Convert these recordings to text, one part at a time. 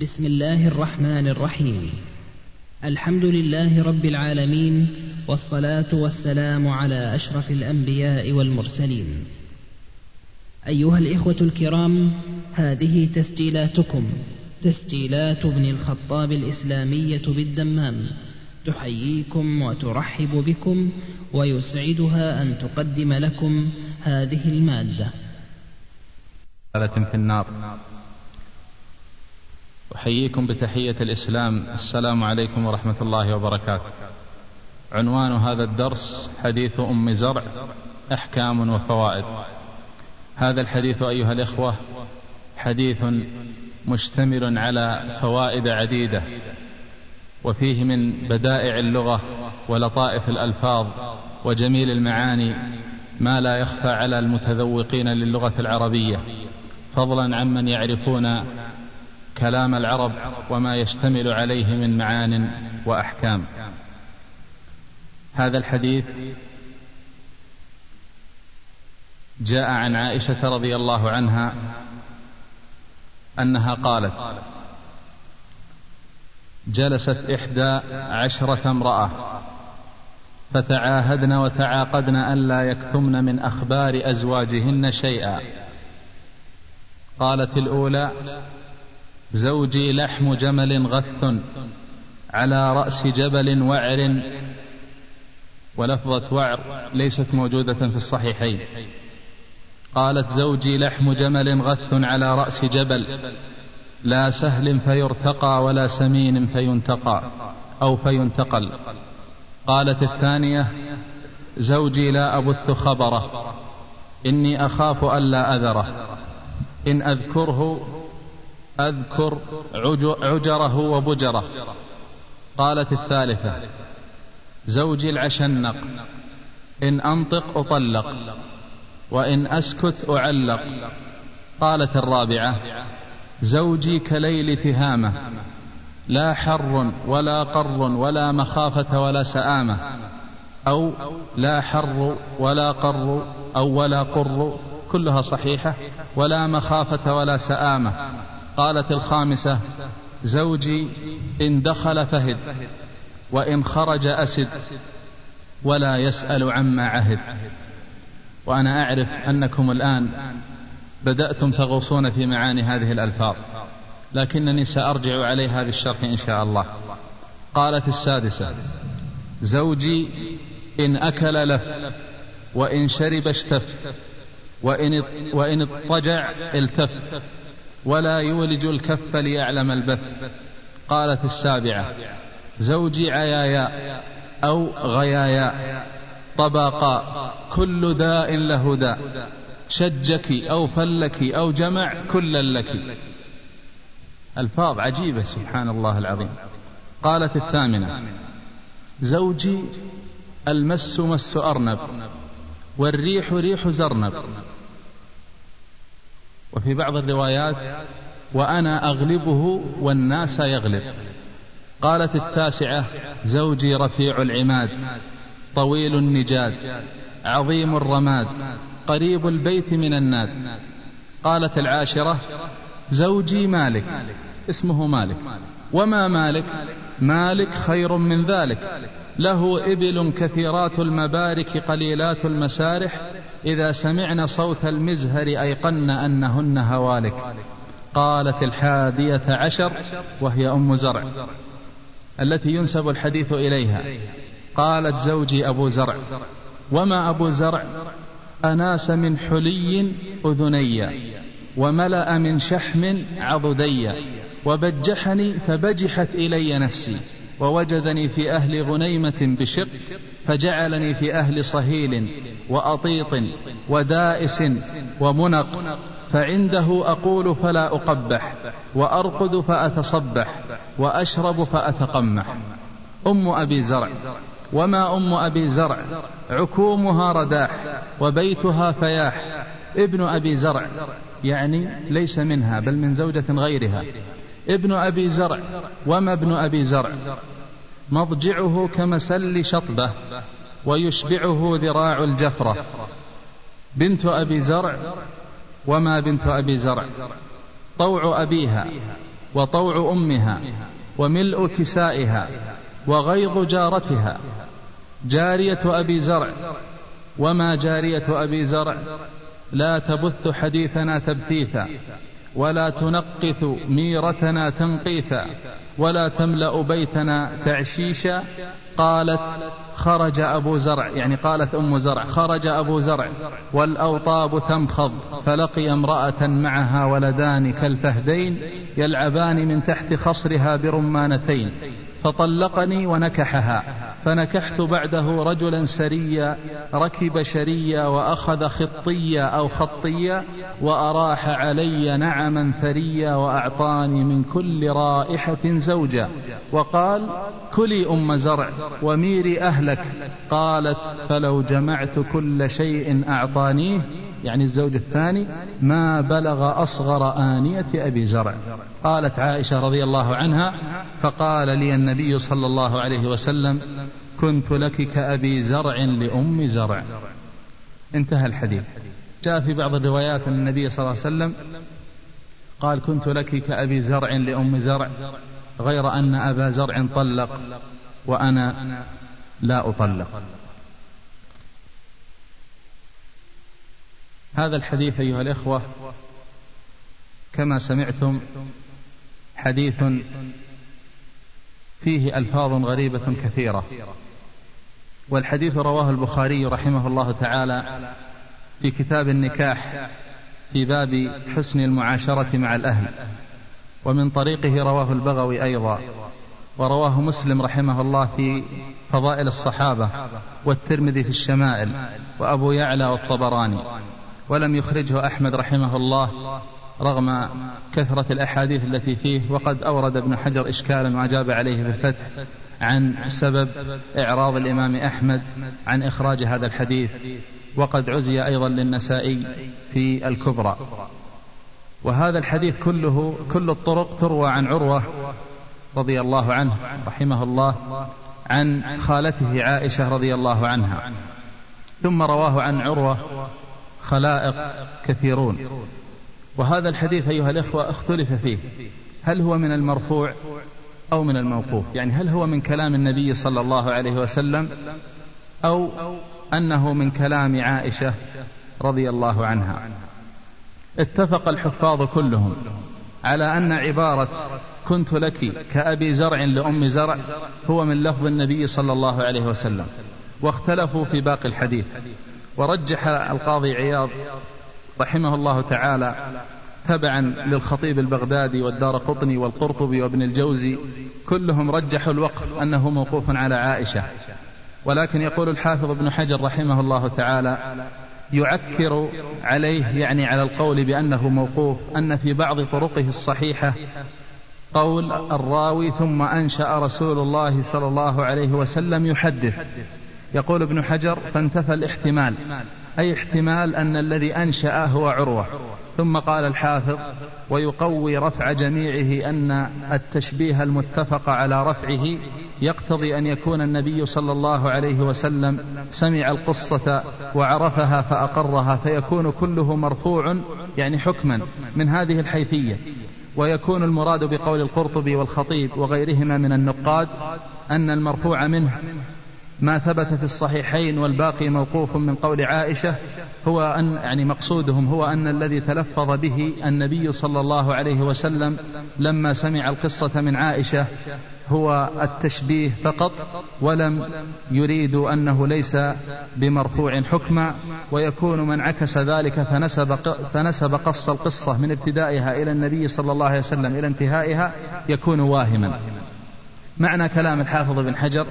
بسم الله الرحمن الرحيم. الحمد لله رب العالمين والصلاة والسلام على أشرف الأنبياء والمرسلين. أيها الإخوة الكرام هذه تسجيلاتكم تسجيلات ابن الخطاب الإسلامية بالدمام. تحييكم وترحب بكم ويسعدها أن تقدم لكم هذه المادة. في النار. أحييكم بتحية الإسلام. السلام عليكم ورحمة الله وبركاته. عنوان هذا الدرس حديث أم زرع أحكام وفوائد. هذا الحديث أيها الإخوة حديث مشتمل على فوائد عديدة وفيه من بدائع اللغة ولطائف الألفاظ وجميل المعاني ما لا يخفى على المتذوقين للغة العربية. فضلا عمن يعرفون كلام العرب وما يشتمل عليه من معان وأحكام. هذا الحديث جاء عن عائشة رضي الله عنها أنها قالت جلست إحدى عشرة امرأة فتعاهدن وتعاقدن الا يكتمن من أخبار أزواجهن شيئا. قالت الأولى زوجي لحم جمل غث على رأس جبل وعر ولفظة وعر ليست موجودة في الصحيحين. قالت زوجي لحم جمل غث على رأس جبل لا سهل فيرتقى ولا سمين فينتقى أو فينتقل. قالت الثانية زوجي لا أبث خبره إني أخاف ألا أذره إن أذكره أذكر عجره وبجره. قالت الثالثة زوجي العشنق إن أنطق أطلق وإن أسكت أعلق. قالت الرابعة زوجي كليل تهامة لا حر ولا قر ولا مخافة ولا سآمة أو لا حر ولا قر أو ولا قر كلها صحيحة ولا مخافة ولا سآمة. قالت الخامسة زوجي إن دخل فهد وإن خرج أسد ولا يسأل عما عهد. وأنا أعرف أنكم الآن بدأتم تغوصون في معاني هذه الألفاظ لكنني سأرجع عليها بالشرح إن شاء الله. قالت السادسة زوجي إن أكل لف وإن شرب اشتف وإن وإن اضطجع التف. ولا يولج الكف ليعلم البث. قالت السابعة زوجي عيايا أو غيايا طبقا كل داء له داء شجك أو فلك أو جمع كلا لك. ألفاظ عجيبة سبحان الله العظيم. قالت الثامنة زوجي المس مس أرنب والريح ريح زرنب. وفي بعض الروايات وأنا أغلبه والناس يغلب. قالت التاسعة زوجي رفيع العماد طويل النجاد عظيم الرماد قريب البيت من الناد. قالت العاشرة زوجي مالك اسمه مالك. وما مالك؟ مالك خير من ذلك. له إبل كثيرات المبارك قليلات المسارح إذا سمعن صوت المزهر أيقن أنهن هوالك. قالت الحادية عشر وهي أم زرع التي ينسب الحديث إليها. قالت زوجي أبو زرع وما أبو زرع؟ أناس من حلي أذني وملأ من شحم عضدي وبجحني فبجحت إلي نفسي ووجدني في أهل غنيمة بشق فجعلني في أهل صهيل وأطيط ودائس ومنق فعنده أقول فلا أقبح وأرقد فأتصبح وأشرب فأتقمح. أم أبي زرع وما أم أبي زرع؟ عكومها رداح وبيتها فياح. ابن أبي زرع يعني ليس منها بل من زوجة غيرها. ابن أبي زرع وما ابن أبي زرع؟ مضجعه كمسل شطبة ويشبعه ذراع الجفرة. بنت أبي زرع وما بنت أبي زرع. طوع أبيها وطوع أمها وملء كسائها وغيظ جارتها. جارية أبي زرع وما جارية أبي زرع. لا تبث حديثنا تبثيثا. ولا تنقث ميرتنا تنقيثا ولا تملأ بيتنا تعشيشا. قالت خرج أبو زرع يعني قالت أم زرع خرج أبو زرع والأوطاب تمخض فلقي امرأة معها ولدان كالفهدين يلعبان من تحت خصرها برمانتين فطلقني ونكحها. فنكحت بعده رجلا سريا ركب شريا وأخذ خطيا أو خطيا وأراح علي نعما ثريا وأعطاني من كل رائحة زوجا وقال كلي أم زرع وميري أهلك قالت فلو جمعت كل شيء أعطانيه يعني الزوج الثاني ما بلغ أصغر آنية أبي زرع قالت عائشة رضي الله عنها فقال لي النبي صلى الله عليه وسلم كنت لك كأبي زرع لأم زرع. انتهى الحديث. جاء في بعض الروايات أن النبي صلى الله عليه وسلم قال كنت لك كأبي زرع لأم زرع غير أن أبا زرع طلق وأنا لا أطلق. هذا الحديث أيها الإخوة كما سمعتم حديث فيه ألفاظ غريبة كثيرة. والحديث رواه البخاري رحمه الله تعالى في كتاب النكاح في باب حسن المعاشرة مع الأهل. ومن طريقه رواه البغوي أيضا. ورواه مسلم رحمه الله في فضائل الصحابة والترمذي في الشمائل وأبو يعلى والطبراني. ولم يخرجه أحمد رحمه الله رغم كثرة الأحاديث التي فيه وقد أورد ابن حجر إشكالا وأجاب عليه بالفتح عن سبب إعراض الإمام أحمد عن إخراج هذا الحديث وقد عزي أيضا للنسائي في الكبرى. وهذا الحديث كله كل الطرق تروى عن عروة رضي الله عنه رحمه الله عن خالته عائشة رضي الله عنها. ثم رواه عن عروة خلائق كثيرون. وهذا الحديث أيها الإخوة اختلف فيه. هل هو من المرفوع أو من الموقوف؟ يعني هل هو من كلام النبي صلى الله عليه وسلم أو أنه من كلام عائشة رضي الله عنها؟ اتفق الحفاظ كلهم على أن عبارة كنت لك كأبي زرع لأم زرع هو من لفظ النبي صلى الله عليه وسلم واختلفوا في باقي الحديث. ورجح القاضي عياض رحمه الله تعالى تبعا للخطيب البغدادي والدار قطني والقرطبي وابن الجوزي كلهم رجحوا الوقف أنه موقوف على عائشة. ولكن يقول الحافظ ابن حجر رحمه الله تعالى يعكر عليه يعني على القول بأنه موقوف أن في بعض طرقه الصحيحة قول الراوي ثم أنشأ رسول الله صلى الله عليه وسلم يحدث يقول ابن حجر فانتفى الاحتمال أي احتمال أن الذي أنشأ هو عروة. ثم قال الحافظ ويقوي رفع جميعه أن التشبيه المتفق على رفعه يقتضي أن يكون النبي صلى الله عليه وسلم سمع القصة وعرفها فأقرها فيكون كله مرفوع يعني حكما من هذه الحيثية. ويكون المراد بقول القرطبي والخطيب وغيرهما من النقاد أن المرفوع منه. ما ثبت في الصحيحين والباقي موقوف من قول عائشة هو أن يعني مقصودهم هو أن الذي تلفظ به النبي صلى الله عليه وسلم لما سمع القصة من عائشة هو التشبيه فقط ولم يريدوا أنه ليس بمرفوع حكما ويكون من عكس ذلك فنسب, فنسب قص القصة من ابتدائها إلى النبي صلى الله عليه وسلم إلى انتهائها يكون واهما. معنى كلام الحافظ بن حجر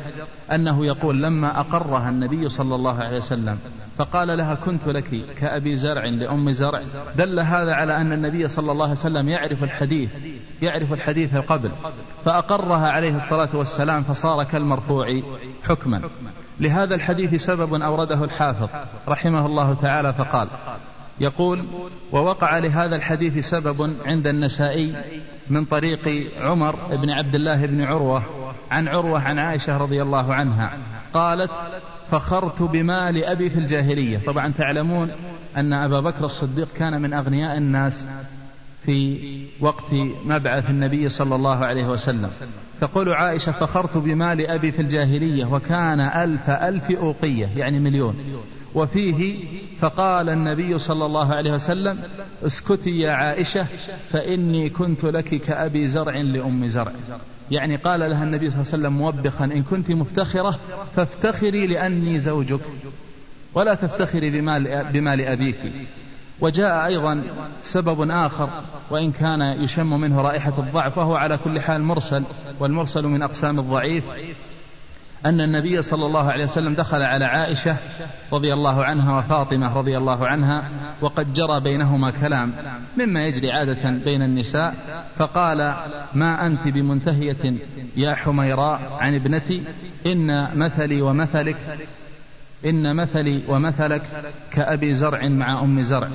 أنه يقول لما أقرها النبي صلى الله عليه وسلم فقال لها كنت لك كأبي زرع لأم زرع دل هذا على أن النبي صلى الله عليه وسلم يعرف الحديث يعرف الحديث قبل فأقرها عليه الصلاة والسلام فصار كالمرفوع حكما لهذا الحديث سبب أورده الحافظ رحمه الله تعالى فقال يقول ووقع لهذا الحديث سبب عند النسائي من طريق عمر بن عبد الله بن عروة عن عروة عن عائشة رضي الله عنها. قالت فخرت بمال أبي في الجاهلية. طبعا تعلمون أن أبا بكر الصديق كان من أغنياء الناس في وقت مبعث النبي صلى الله عليه وسلم. تقول عائشة فخرت بمال أبي في الجاهلية وكان ألف ألف أوقية يعني مليون. وفيه فقال النبي صلى الله عليه وسلم اسكتي يا عائشة فإني كنت لك كأبي زرع لأم زرع. يعني قال لها النبي صلى الله عليه وسلم موبخا إن كنت مفتخرة فافتخري لأني زوجك ولا تفتخري بمال, بمال أبيك. وجاء أيضا سبب آخر وإن كان يشم منه رائحة الضعف وهو على كل حال مرسل والمرسل من أقسام الضعيف. أن النبي صلى الله عليه وسلم دخل على عائشة رضي الله عنها وفاطمة رضي الله عنها وقد جرى بينهما كلام مما يجري عادة بين النساء فقال ما أنت بمنتهية يا حميراء عن ابنتي إن مثلي ومثلك إن مثلي ومثلك كأبي زرع مع أم زرع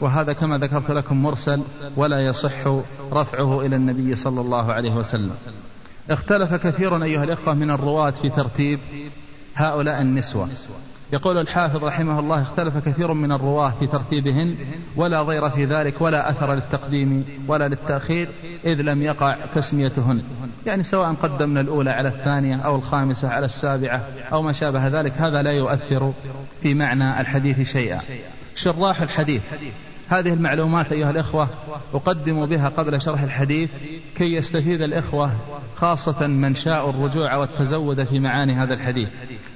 وهذا كما ذكرت لكم مرسل ولا يصح رفعه إلى النبي صلى الله عليه وسلم. اختلف كثير أيها الإخوة من الرواة في ترتيب هؤلاء النسوة. يقول الحافظ رحمه الله اختلف كثير من الرواة في ترتيبهن ولا ضير في ذلك ولا أثر للتقديم ولا للتأخير إذ لم يقع تسميتهن. يعني سواء قدمنا الأولى على الثانية أو الخامسة على السابعة أو ما شابه ذلك هذا لا يؤثر في معنى الحديث شيئا. شراح الحديث. هذه المعلومات أيها الإخوة أقدم بها قبل شرح الحديث كي يستفيد الإخوة خاصة من شاء الرجوع والتزود في معاني هذا الحديث.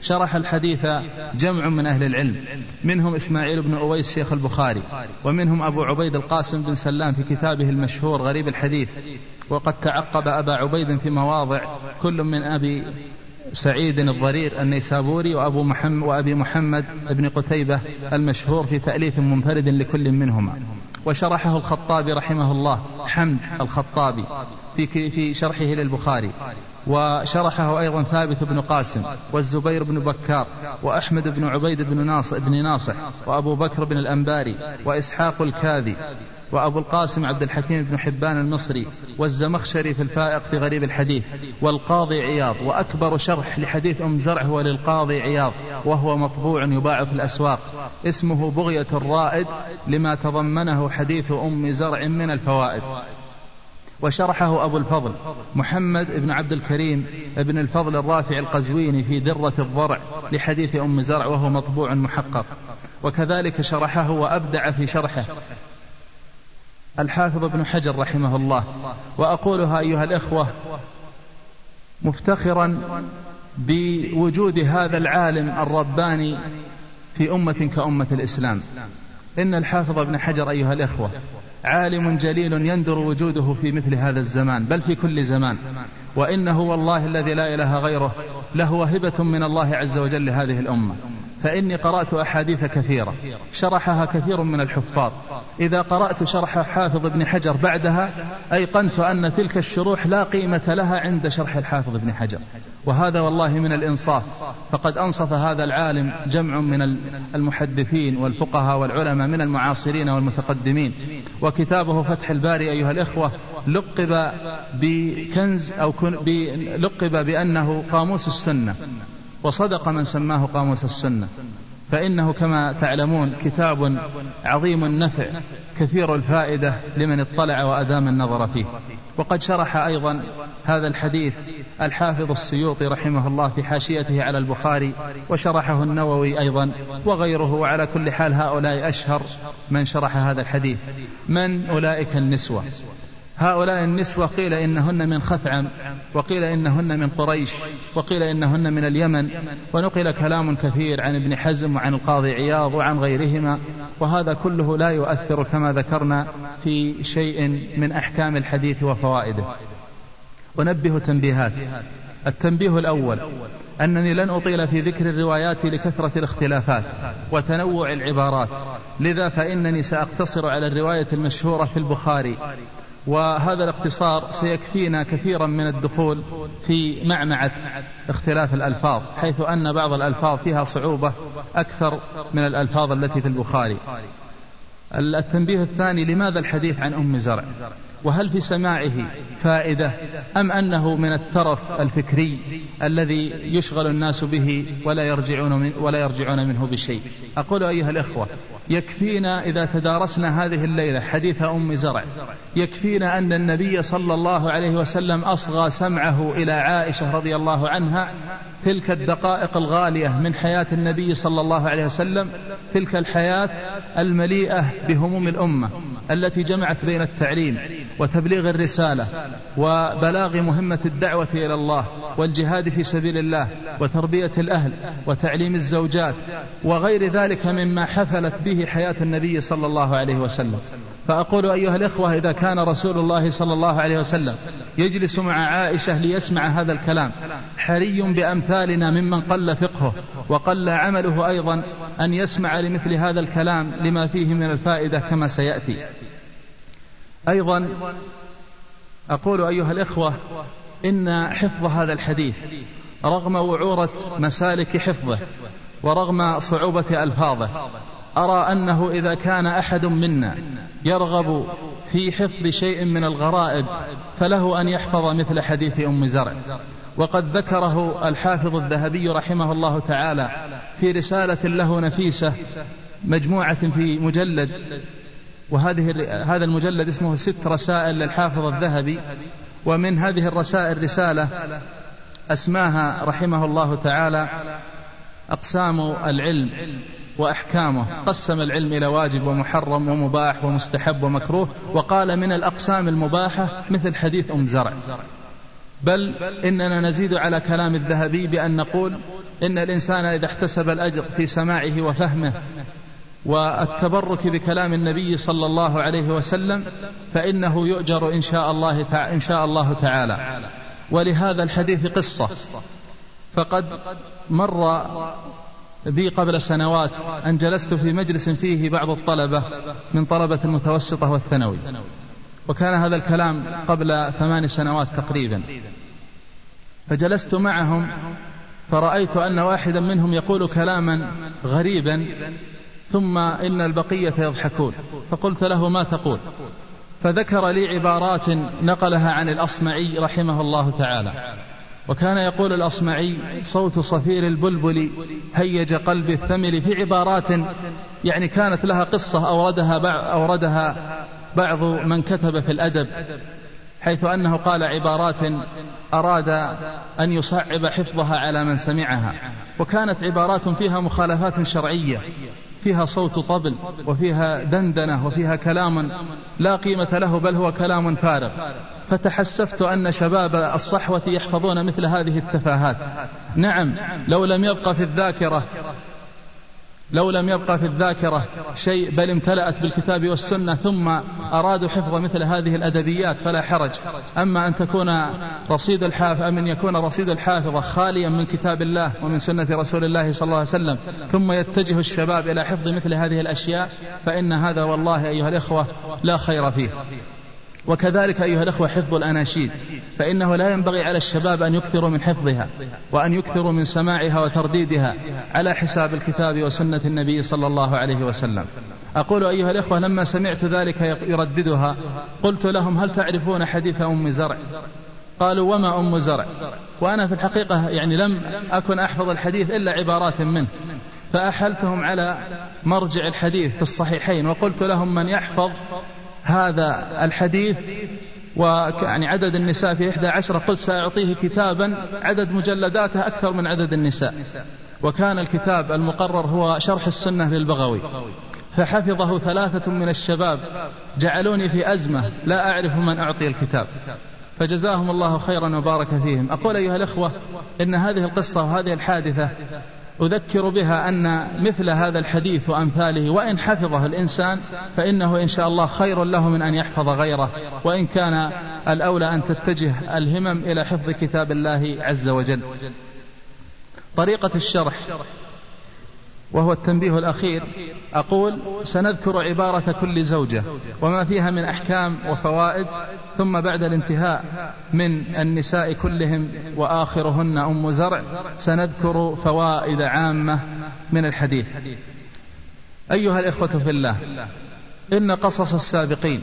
شرح الحديث جمع من أهل العلم. منهم إسماعيل بن أويس شيخ البخاري ومنهم أبو عبيد القاسم بن سلام في كتابه المشهور غريب الحديث. وقد تعقب أبا عبيد في مواضع كل من أبي سعيد الضرير النيسابوري وأبو محمد وأبي محمد بن قتيبة المشهور في تأليف منفرد لكل منهما. وشرحه الخطابي رحمه الله حمد الخطابي. في في شرحه للبخاري. وشرحه أيضا ثابت بن قاسم والزبير بن بكار وأحمد بن عبيد بن ناصر بن ناصح وأبو بكر بن الأنباري وإسحاق الكاذي وأبو القاسم عبد الحكيم بن حبان المصري والزمخشري في الفائق في غريب الحديث والقاضي عياض وأكبر شرح لحديث أم زرع هو للقاضي عياض وهو مطبوع يباع في الأسواق. اسمه بغية الرائد لما تضمنه حديث أم زرع من الفوائد. وشرحه أبو الفضل. محمد بن عبد الكريم بن الفضل الرافع القزويني في درة الضرع لحديث أم زرع وهو مطبوع محقق. وكذلك شرحه وأبدع في شرحه. الحافظ ابن حجر رحمه الله. وأقولها أيها الإخوة مفتخرا بوجود هذا العالم الرباني في أمة كأمة الإسلام. إن الحافظ ابن حجر أيها الإخوة عالم جليل يندر وجوده في مثل هذا الزمان بل في كل زمان. وإنه والله الذي لا إله غيره له هبة من الله عز وجل لهذه الأمة. فإني قرأت أحاديث كثيرة شرحها كثير من الحفاظ. إذا قرأت شرح حافظ ابن حجر بعدها أيقنت أن تلك الشروح لا قيمة لها عند شرح الحافظ ابن حجر. وهذا والله من الإنصاف. فقد أنصف هذا العالم جمع من المحدثين والفقهاء والعلماء من المعاصرين والمتقدمين. وكتابه فتح الباري أيها الإخوة لقب بكنز أو لقب بأنه قاموس السنة. وصدق من سماه قاموس السنة. فإنه كما تعلمون كتاب عظيم النفع كثير الفائدة لمن اطلع وأدام النظر فيه. وقد شرح أيضا هذا الحديث الحافظ السيوطي رحمه الله في حاشيته على البخاري وشرحه النووي أيضا وغيره. وعلى كل حال هؤلاء أشهر من شرح هذا الحديث. من أولئك النسوة؟ هؤلاء النسوة قيل إنهن من خثعم وقيل إنهن من قريش وقيل إنهن من اليمن ونقل كلام كثير عن ابن حزم وعن القاضي عياض وعن غيرهما وهذا كله لا يؤثر كما ذكرنا في شيء من أحكام الحديث وفوائده. ونبه تنبيهات. التنبيه الأول أنني لن أطيل في ذكر الروايات لكثرة الاختلافات وتنوع العبارات لذا فإنني سأقتصر على الرواية المشهورة في البخاري وهذا الاقتصار سيكفينا كثيرا من الدخول في معمعة اختلاف الألفاظ حيث أن بعض الألفاظ فيها صعوبة أكثر من الألفاظ التي في البخاري. التنبيه الثاني لماذا الحديث عن أم زرع؟ وهل في سماعه فائدة أم أنه من الترف الفكري الذي يشغل الناس به ولا يرجعون من ولا يرجعون منه بشيء؟ أقول أيها الإخوة يكفينا إذا تدارسنا هذه الليلة حديث أم زرع يكفينا أن النبي صلى الله عليه وسلم أصغى سمعه إلى عائشة رضي الله عنها تلك الدقائق الغالية من حياة النبي صلى الله عليه وسلم تلك الحياة المليئة بهموم الأمة. التي جمعت بين التعليم وتبليغ الرسالة وبلاغ مهمة الدعوة إلى الله والجهاد في سبيل الله وتربية الأهل وتعليم الزوجات وغير ذلك مما حفلت به حياة النبي صلى الله عليه وسلم. فأقول أيها الإخوة إذا كان رسول الله صلى الله عليه وسلم يجلس مع عائشة ليسمع هذا الكلام حري بأمثالنا ممن قل فقهه وقل عمله أيضا أن يسمع لمثل هذا الكلام لما فيه من الفائدة كما سيأتي. أيضا أقول أيها الإخوة إن حفظ هذا الحديث رغم وعورة مسالك حفظه ورغم صعوبة ألفاظه أرى أنه إذا كان أحد منا يرغب في حفظ شيء من الغرائب فله أن يحفظ مثل حديث أم زرع. وقد ذكره الحافظ الذهبي رحمه الله تعالى في رسالة له نفيسة مجموعة في مجلد وهذه هذا المجلد اسمه ست رسائل للحافظ الذهبي ومن هذه الرسائل رسالة أسماها رحمه الله تعالى أقسام العلم. وأحكامه. قسم العلم إلى واجب ومحرم ومباح ومستحب ومكروه وقال من الأقسام المباحة مثل حديث أم زرع. بل إننا نزيد على كلام الذهبي بأن نقول إن الإنسان إذا احتسب الأجر في سماعه وفهمه والتبرك بكلام النبي صلى الله عليه وسلم فإنه يؤجر إن شاء الله إن شاء الله تعالى. ولهذا الحديث قصة. فقد مر بي قبل سنوات أن جلست في مجلس فيه بعض الطلبة من طلبة المتوسطة والثانوي. وكان هذا الكلام قبل ثمان سنوات تقريبا. فجلست معهم فرأيت أن واحدا منهم يقول كلاما غريبا ثم إن البقية يضحكون. فقلت له ما تقول؟ فذكر لي عبارات نقلها عن الأصمعي رحمه الله تعالى. وكان يقول الأصمعي صوت صفير البلبل هيج قلبي الثمل في عبارات يعني كانت لها قصة أوردها أوردها بعض من كتب في الأدب حيث أنه قال عبارات أراد أن يصعب حفظها على من سمعها. وكانت عبارات فيها مخالفات شرعية. فيها صوت طبل وفيها دندنة وفيها كلام لا قيمة له بل هو كلام فارغ. فتحسفت أن شباب الصحوة يحفظون مثل هذه التفاهات. نعم لو لم يبقى في الذاكرة لو لم يبقى في الذاكرة شيء بل امتلأت بالكتاب والسنة ثم أرادوا حفظ مثل هذه الأدبيات فلا حرج. أما أن تكون رصيد الحافظ أم أن يكون رصيد الحافظة خاليا من كتاب الله ومن سنة رسول الله صلى الله عليه وسلم ثم يتجه الشباب إلى حفظ مثل هذه الأشياء فإن هذا والله أيها الإخوة لا خير فيه. وكذلك أيها الأخوة حفظ الأناشيد فإنه لا ينبغي على الشباب أن يكثروا من حفظها وأن يكثروا من سماعها وترديدها على حساب الكتاب وسنة النبي صلى الله عليه وسلم. أقول أيها الأخوة لما سمعت ذلك يرددها قلت لهم هل تعرفون حديث أم زرع؟ قالوا وما أم زرع؟ وأنا في الحقيقة يعني لم أكن أحفظ الحديث إلا عبارات منه. فأحلتهم على مرجع الحديث في الصحيحين وقلت لهم من يحفظ هذا الحديث ويعني عدد النساء في إحدى عشرة قلت سأعطيه كتابا عدد مجلداته أكثر من عدد النساء. وكان الكتاب المقرر هو شرح السنة للبغوي. فحفظه ثلاثة من الشباب جعلوني في أزمة لا أعرف من أعطي الكتاب. فجزاهم الله خيرا وبارك فيهم. أقول أيها الأخوة إن هذه القصة وهذه الحادثة أذكر بها أن مثل هذا الحديث وأمثاله وإن حفظه الإنسان فإنه إن شاء الله خير له من أن يحفظ غيره. وإن كان الأولى أن تتجه الهمم إلى حفظ كتاب الله عز وجل. طريقة الشرح. وهو التنبيه الأخير. أقول سنذكر عبارة كل زوجة وما فيها من أحكام وفوائد ثم بعد الانتهاء من النساء كلهم وآخرهن أم زرع سنذكر فوائد عامة من الحديث. أيها الإخوة في الله إن قصص السابقين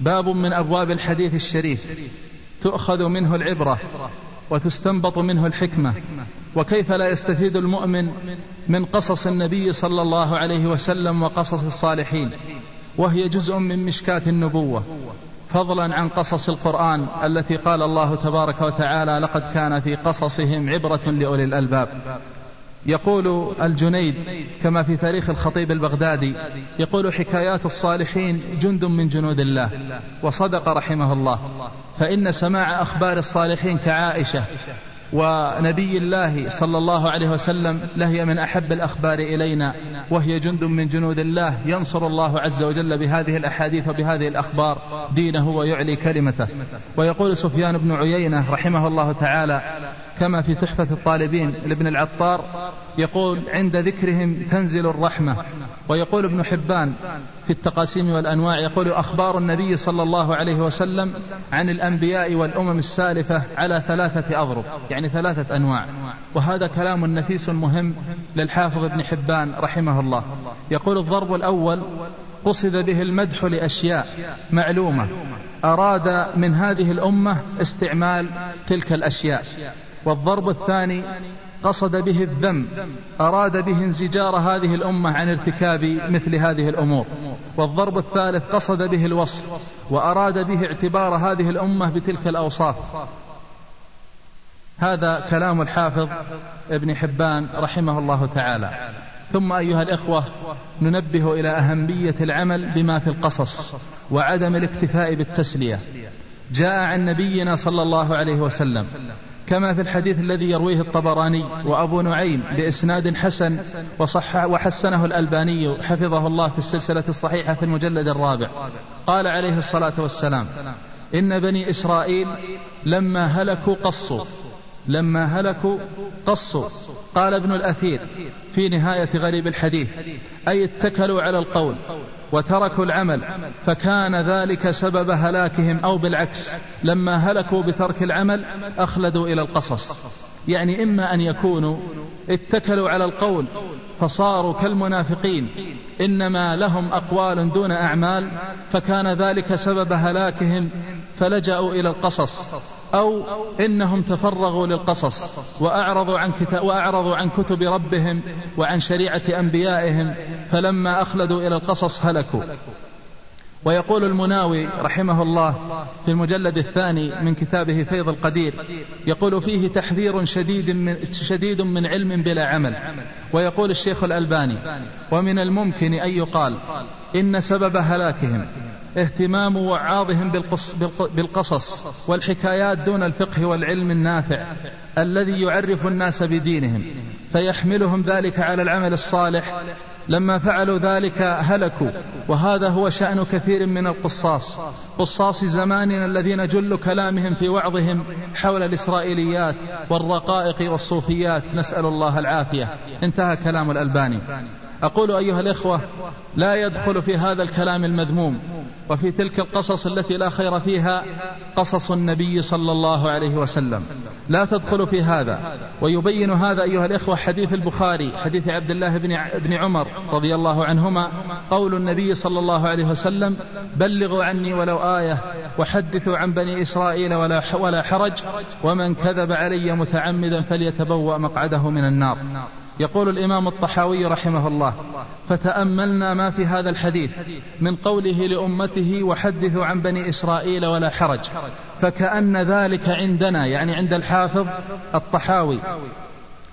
باب من أبواب الحديث الشريف تؤخذ منه العبرة وتستنبط منه الحكمة وكيف لا يستفيد المؤمن من قصص النبي صلى الله عليه وسلم وقصص الصالحين؟ وهي جزء من مشكاة النبوة. فضلا عن قصص القرآن التي قال الله تبارك وتعالى لقد كان في قصصهم عبرة لأولي الألباب يقول الجنيد كما في تاريخ الخطيب البغدادي يقول حكايات الصالحين جند من جنود الله وصدق رحمه الله فإن سماع أخبار الصالحين كعائشة ونبي الله صلى الله عليه وسلم لهي من أحب الأخبار إلينا وهي جند من جنود الله ينصر الله عز وجل بهذه الأحاديث وبهذه الأخبار دينه ويعلي كلمته. ويقول سفيان بن عيينة رحمه الله تعالى كما في تحفة الطالبين لابن العطار يقول عند ذكرهم تنزل الرحمة. ويقول ابن حبان في التقاسيم والأنواع يقول أخبار النبي صلى الله عليه وسلم عن الأنبياء والأمم السالفة على ثلاثة أضرب يعني ثلاثة أنواع. وهذا كلام نفيس مهم للحافظ ابن حبان رحمه الله. يقول الضرب الأول قصد به المدح لأشياء معلومة أراد من هذه الأمة استعمال تلك الأشياء. والضرب الثاني قصد به الذم أراد به انزجار هذه الأمة عن ارتكاب مثل هذه الأمور. والضرب الثالث قصد به الوصف وأراد به اعتبار هذه الأمة بتلك الأوصاف. هذا كلام الحافظ ابن حبان رحمه الله تعالى. ثم أيها الإخوة ننبه إلى أهمية العمل بما في القصص وعدم الاكتفاء بالتسلية. جاء عن نبينا صلى الله عليه وسلم كما في الحديث الذي يرويه الطبراني وأبو نعيم بإسناد حسن وصح وحسنه الألباني حفظه الله في السلسلة الصحيحة في المجلد الرابع. قال عليه الصلاة والسلام إن بني إسرائيل لما هلكوا قصوا لما هلكوا قصوا. قال ابن الأثير في نهاية غريب الحديث أي اتكلوا على القول وتركوا العمل فكان ذلك سبب هلاكهم أو بالعكس لما هلكوا بترك العمل أخلدوا إلى القصص. يعني إما أن يكونوا اتكلوا على القول فصاروا كالمنافقين إنما لهم أقوال دون أعمال فكان ذلك سبب هلاكهم فلجأوا إلى القصص. أو إنهم تفرغوا للقصص وأعرضوا عن, كتاب وأعرضوا عن كتب ربهم وعن شريعة أنبيائهم فلما أخلدوا إلى القصص هلكوا. ويقول المناوي رحمه الله في المجلد الثاني من كتابه فيض القدير يقول فيه تحذير شديد من, شديد من علم بلا عمل. ويقول الشيخ الألباني ومن الممكن أن يقال إن سبب هلاكهم اهتمام وعاظهم بالقصص والحكايات دون الفقه والعلم النافع الذي يعرف الناس بدينهم فيحملهم ذلك على العمل الصالح. لما فعلوا ذلك هلكوا وهذا هو شأن كثير من القصاص. قصاص زماننا الذين جل كلامهم في وعظهم حول الإسرائيليات والرقائق والصوفيات. نسأل الله العافية. انتهى كلام الألباني. أقول أيها الإخوة لا يدخل في هذا الكلام المذموم وفي تلك القصص التي لا خير فيها قصص النبي صلى الله عليه وسلم. لا تدخل في هذا. ويبين هذا أيها الإخوة حديث البخاري حديث عبد الله بن عمر رضي الله عنهما قول النبي صلى الله عليه وسلم بلغوا عني ولو آية وحدثوا عن بني إسرائيل ولا حرج ومن كذب علي متعمدا فليتبوأ مقعده من النار. يقول الإمام الطحاوي رحمه الله فتأملنا ما في هذا الحديث من قوله لأمته وحدثوا عن بني إسرائيل ولا حرج فكأن ذلك عندنا. يعني عند الحافظ الطحاوي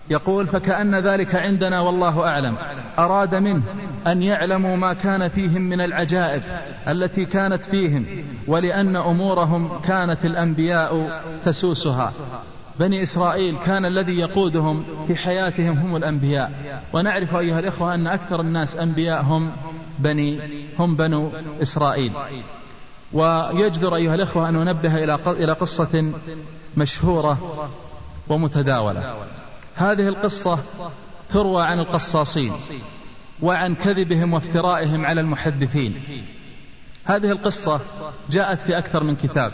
يقول فكأن ذلك عندنا والله أعلم أراد منه أن يعلموا ما كان فيهم من العجائب التي كانت فيهم ولأن أمورهم كانت الأنبياء تسوسها. بني إسرائيل كان الذي يقودهم في حياتهم هم الأنبياء. ونعرف أيها الإخوة أن أكثر الناس أنبياء هم بني هم بنو إسرائيل. ويجدر أيها الإخوة أن ننبه إلى قصة مشهورة ومتداولة. هذه القصة تروى عن القصاصين وعن كذبهم وافترائهم على المحدثين. هذه القصة جاءت في أكثر من كتاب.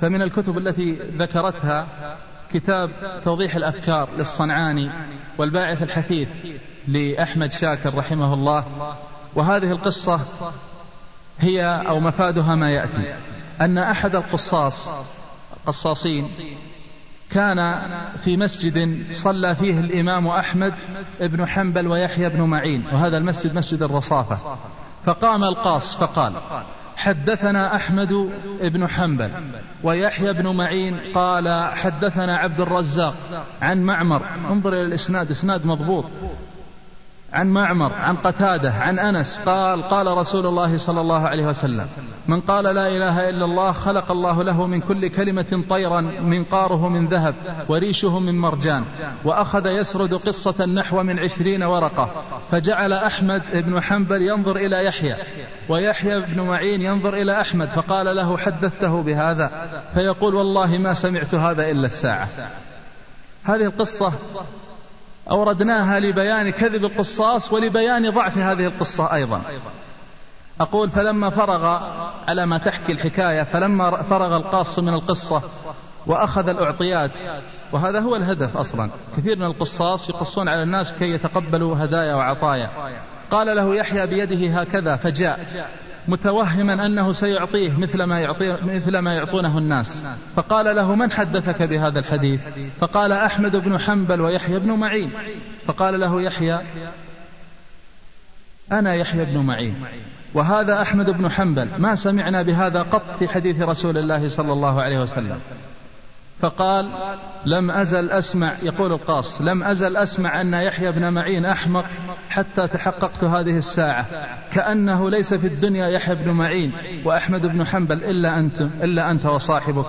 فمن الكتب التي ذكرتها كتاب توضيح الأفكار للصنعاني والباعث الحثيث لأحمد شاكر رحمه الله. وهذه القصة هي أو مفادها ما يأتي أن أحد القصاص قصاصين كان في مسجد صلى فيه الإمام أحمد بن حنبل ويحيى بن معين وهذا المسجد مسجد الرصافة. فقام القاص فقال حدثنا أحمد بن حنبل ويحيى بن معين قال حدثنا عبد الرزاق عن معمر. انظر إلى الإسناد إسناد مضبوط. عن معمر عن قتادة عن أنس قال قال رسول الله صلى الله عليه وسلم من قال لا إله إلا الله خلق الله له من كل كلمة طيرا منقاره من ذهب وريشه من مرجان وأخذ يسرد قصة نحو من عشرين ورقة فجعل أحمد بن حنبل ينظر إلى يحيى ويحيى بن معين ينظر إلى أحمد فقال له حدثته بهذا؟ فيقول والله ما سمعت هذا إلا الساعة. هذه القصة أوردناها لبيان كذب القصاص ولبيان ضعف هذه القصة أيضا. أقول فلما فرغ على ما تحكي الحكاية فلما فرغ القاص من القصة وأخذ الأعطيات وهذا هو الهدف أصلا. كثير من القصاص يقصون على الناس كي يتقبلوا هدايا وعطايا. قال له يحيى بيده هكذا فجاء. متوهما أنه سيعطيه مثل ما, يعطيه مثل ما يعطونه الناس. فقال له من حدثك بهذا الحديث؟ فقال أحمد بن حنبل ويحيى بن معين. فقال له يحيى أنا يحيى بن معين. وهذا أحمد بن حنبل. ما سمعنا بهذا قط في حديث رسول الله صلى الله عليه وسلم. فقال لم أزل أسمع يقول القاص لم أزل أسمع أن يحيى بن معين أحمق حتى تحققت هذه الساعة. كأنه ليس في الدنيا يحيى بن معين وأحمد بن حنبل إلا أنت إلا أنت وصاحبك.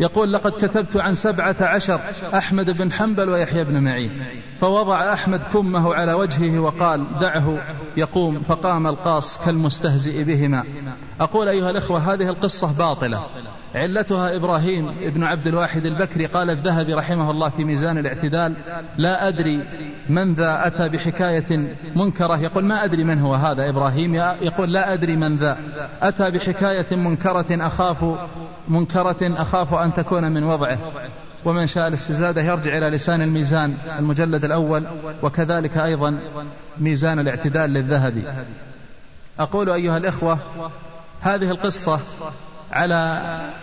يقول لقد كتبت عن سبعة عشر أحمد بن حنبل ويحيى بن معين. فوضع أحمد كمه على وجهه وقال دعه يقوم فقام القاص كالمستهزئ بهما. أقول أيها الإخوة هذه القصة باطلة. علتها إبراهيم ابن عبد الواحد البكري قال الذهبي رحمه الله في ميزان الاعتدال لا أدري من ذا أتى بحكاية منكرة. يقول ما أدري من هو هذا إبراهيم. يقول لا أدري من ذا أتى بحكاية منكرة أخاف منكرة أخاف أن تكون من وضعه. ومن شاء الاستزادة يرجع إلى لسان الميزان المجلد الأول وكذلك أيضا ميزان الاعتدال للذهبي. أقول أيها الإخوة هذه القصة على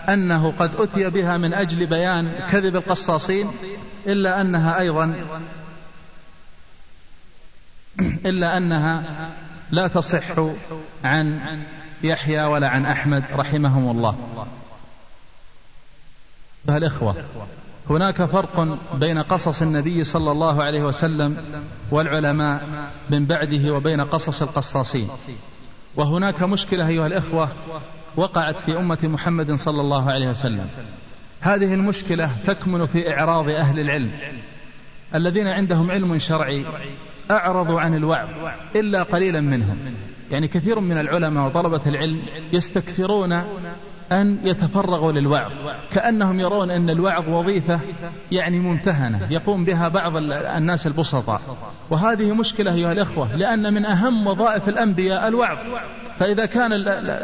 أنه قد أتي بها من أجل بيان كذب القصاصين إلا أنها أيضا إلا أنها لا تصح عن يحيى ولا عن أحمد رحمهم الله. الإخوة هناك فرق بين قصص النبي صلى الله عليه وسلم والعلماء من بعده وبين قصص القصاصين. وهناك مشكلة أيها الإخوة وقعت في أمة محمد صلى الله عليه وسلم. هذه المشكلة تكمن في إعراض أهل العلم الذين عندهم علم شرعي أعرضوا عن الوعظ إلا قليلا منهم. يعني كثير من العلماء وطلبة العلم يستكثرون أن يتفرغوا للوعظ كأنهم يرون أن الوعظ وظيفة يعني ممتهنة يقوم بها بعض الناس البسطاء. وهذه مشكلة أيها الإخوة لأن من أهم وظائف الأنبياء الوعظ. فإذا كان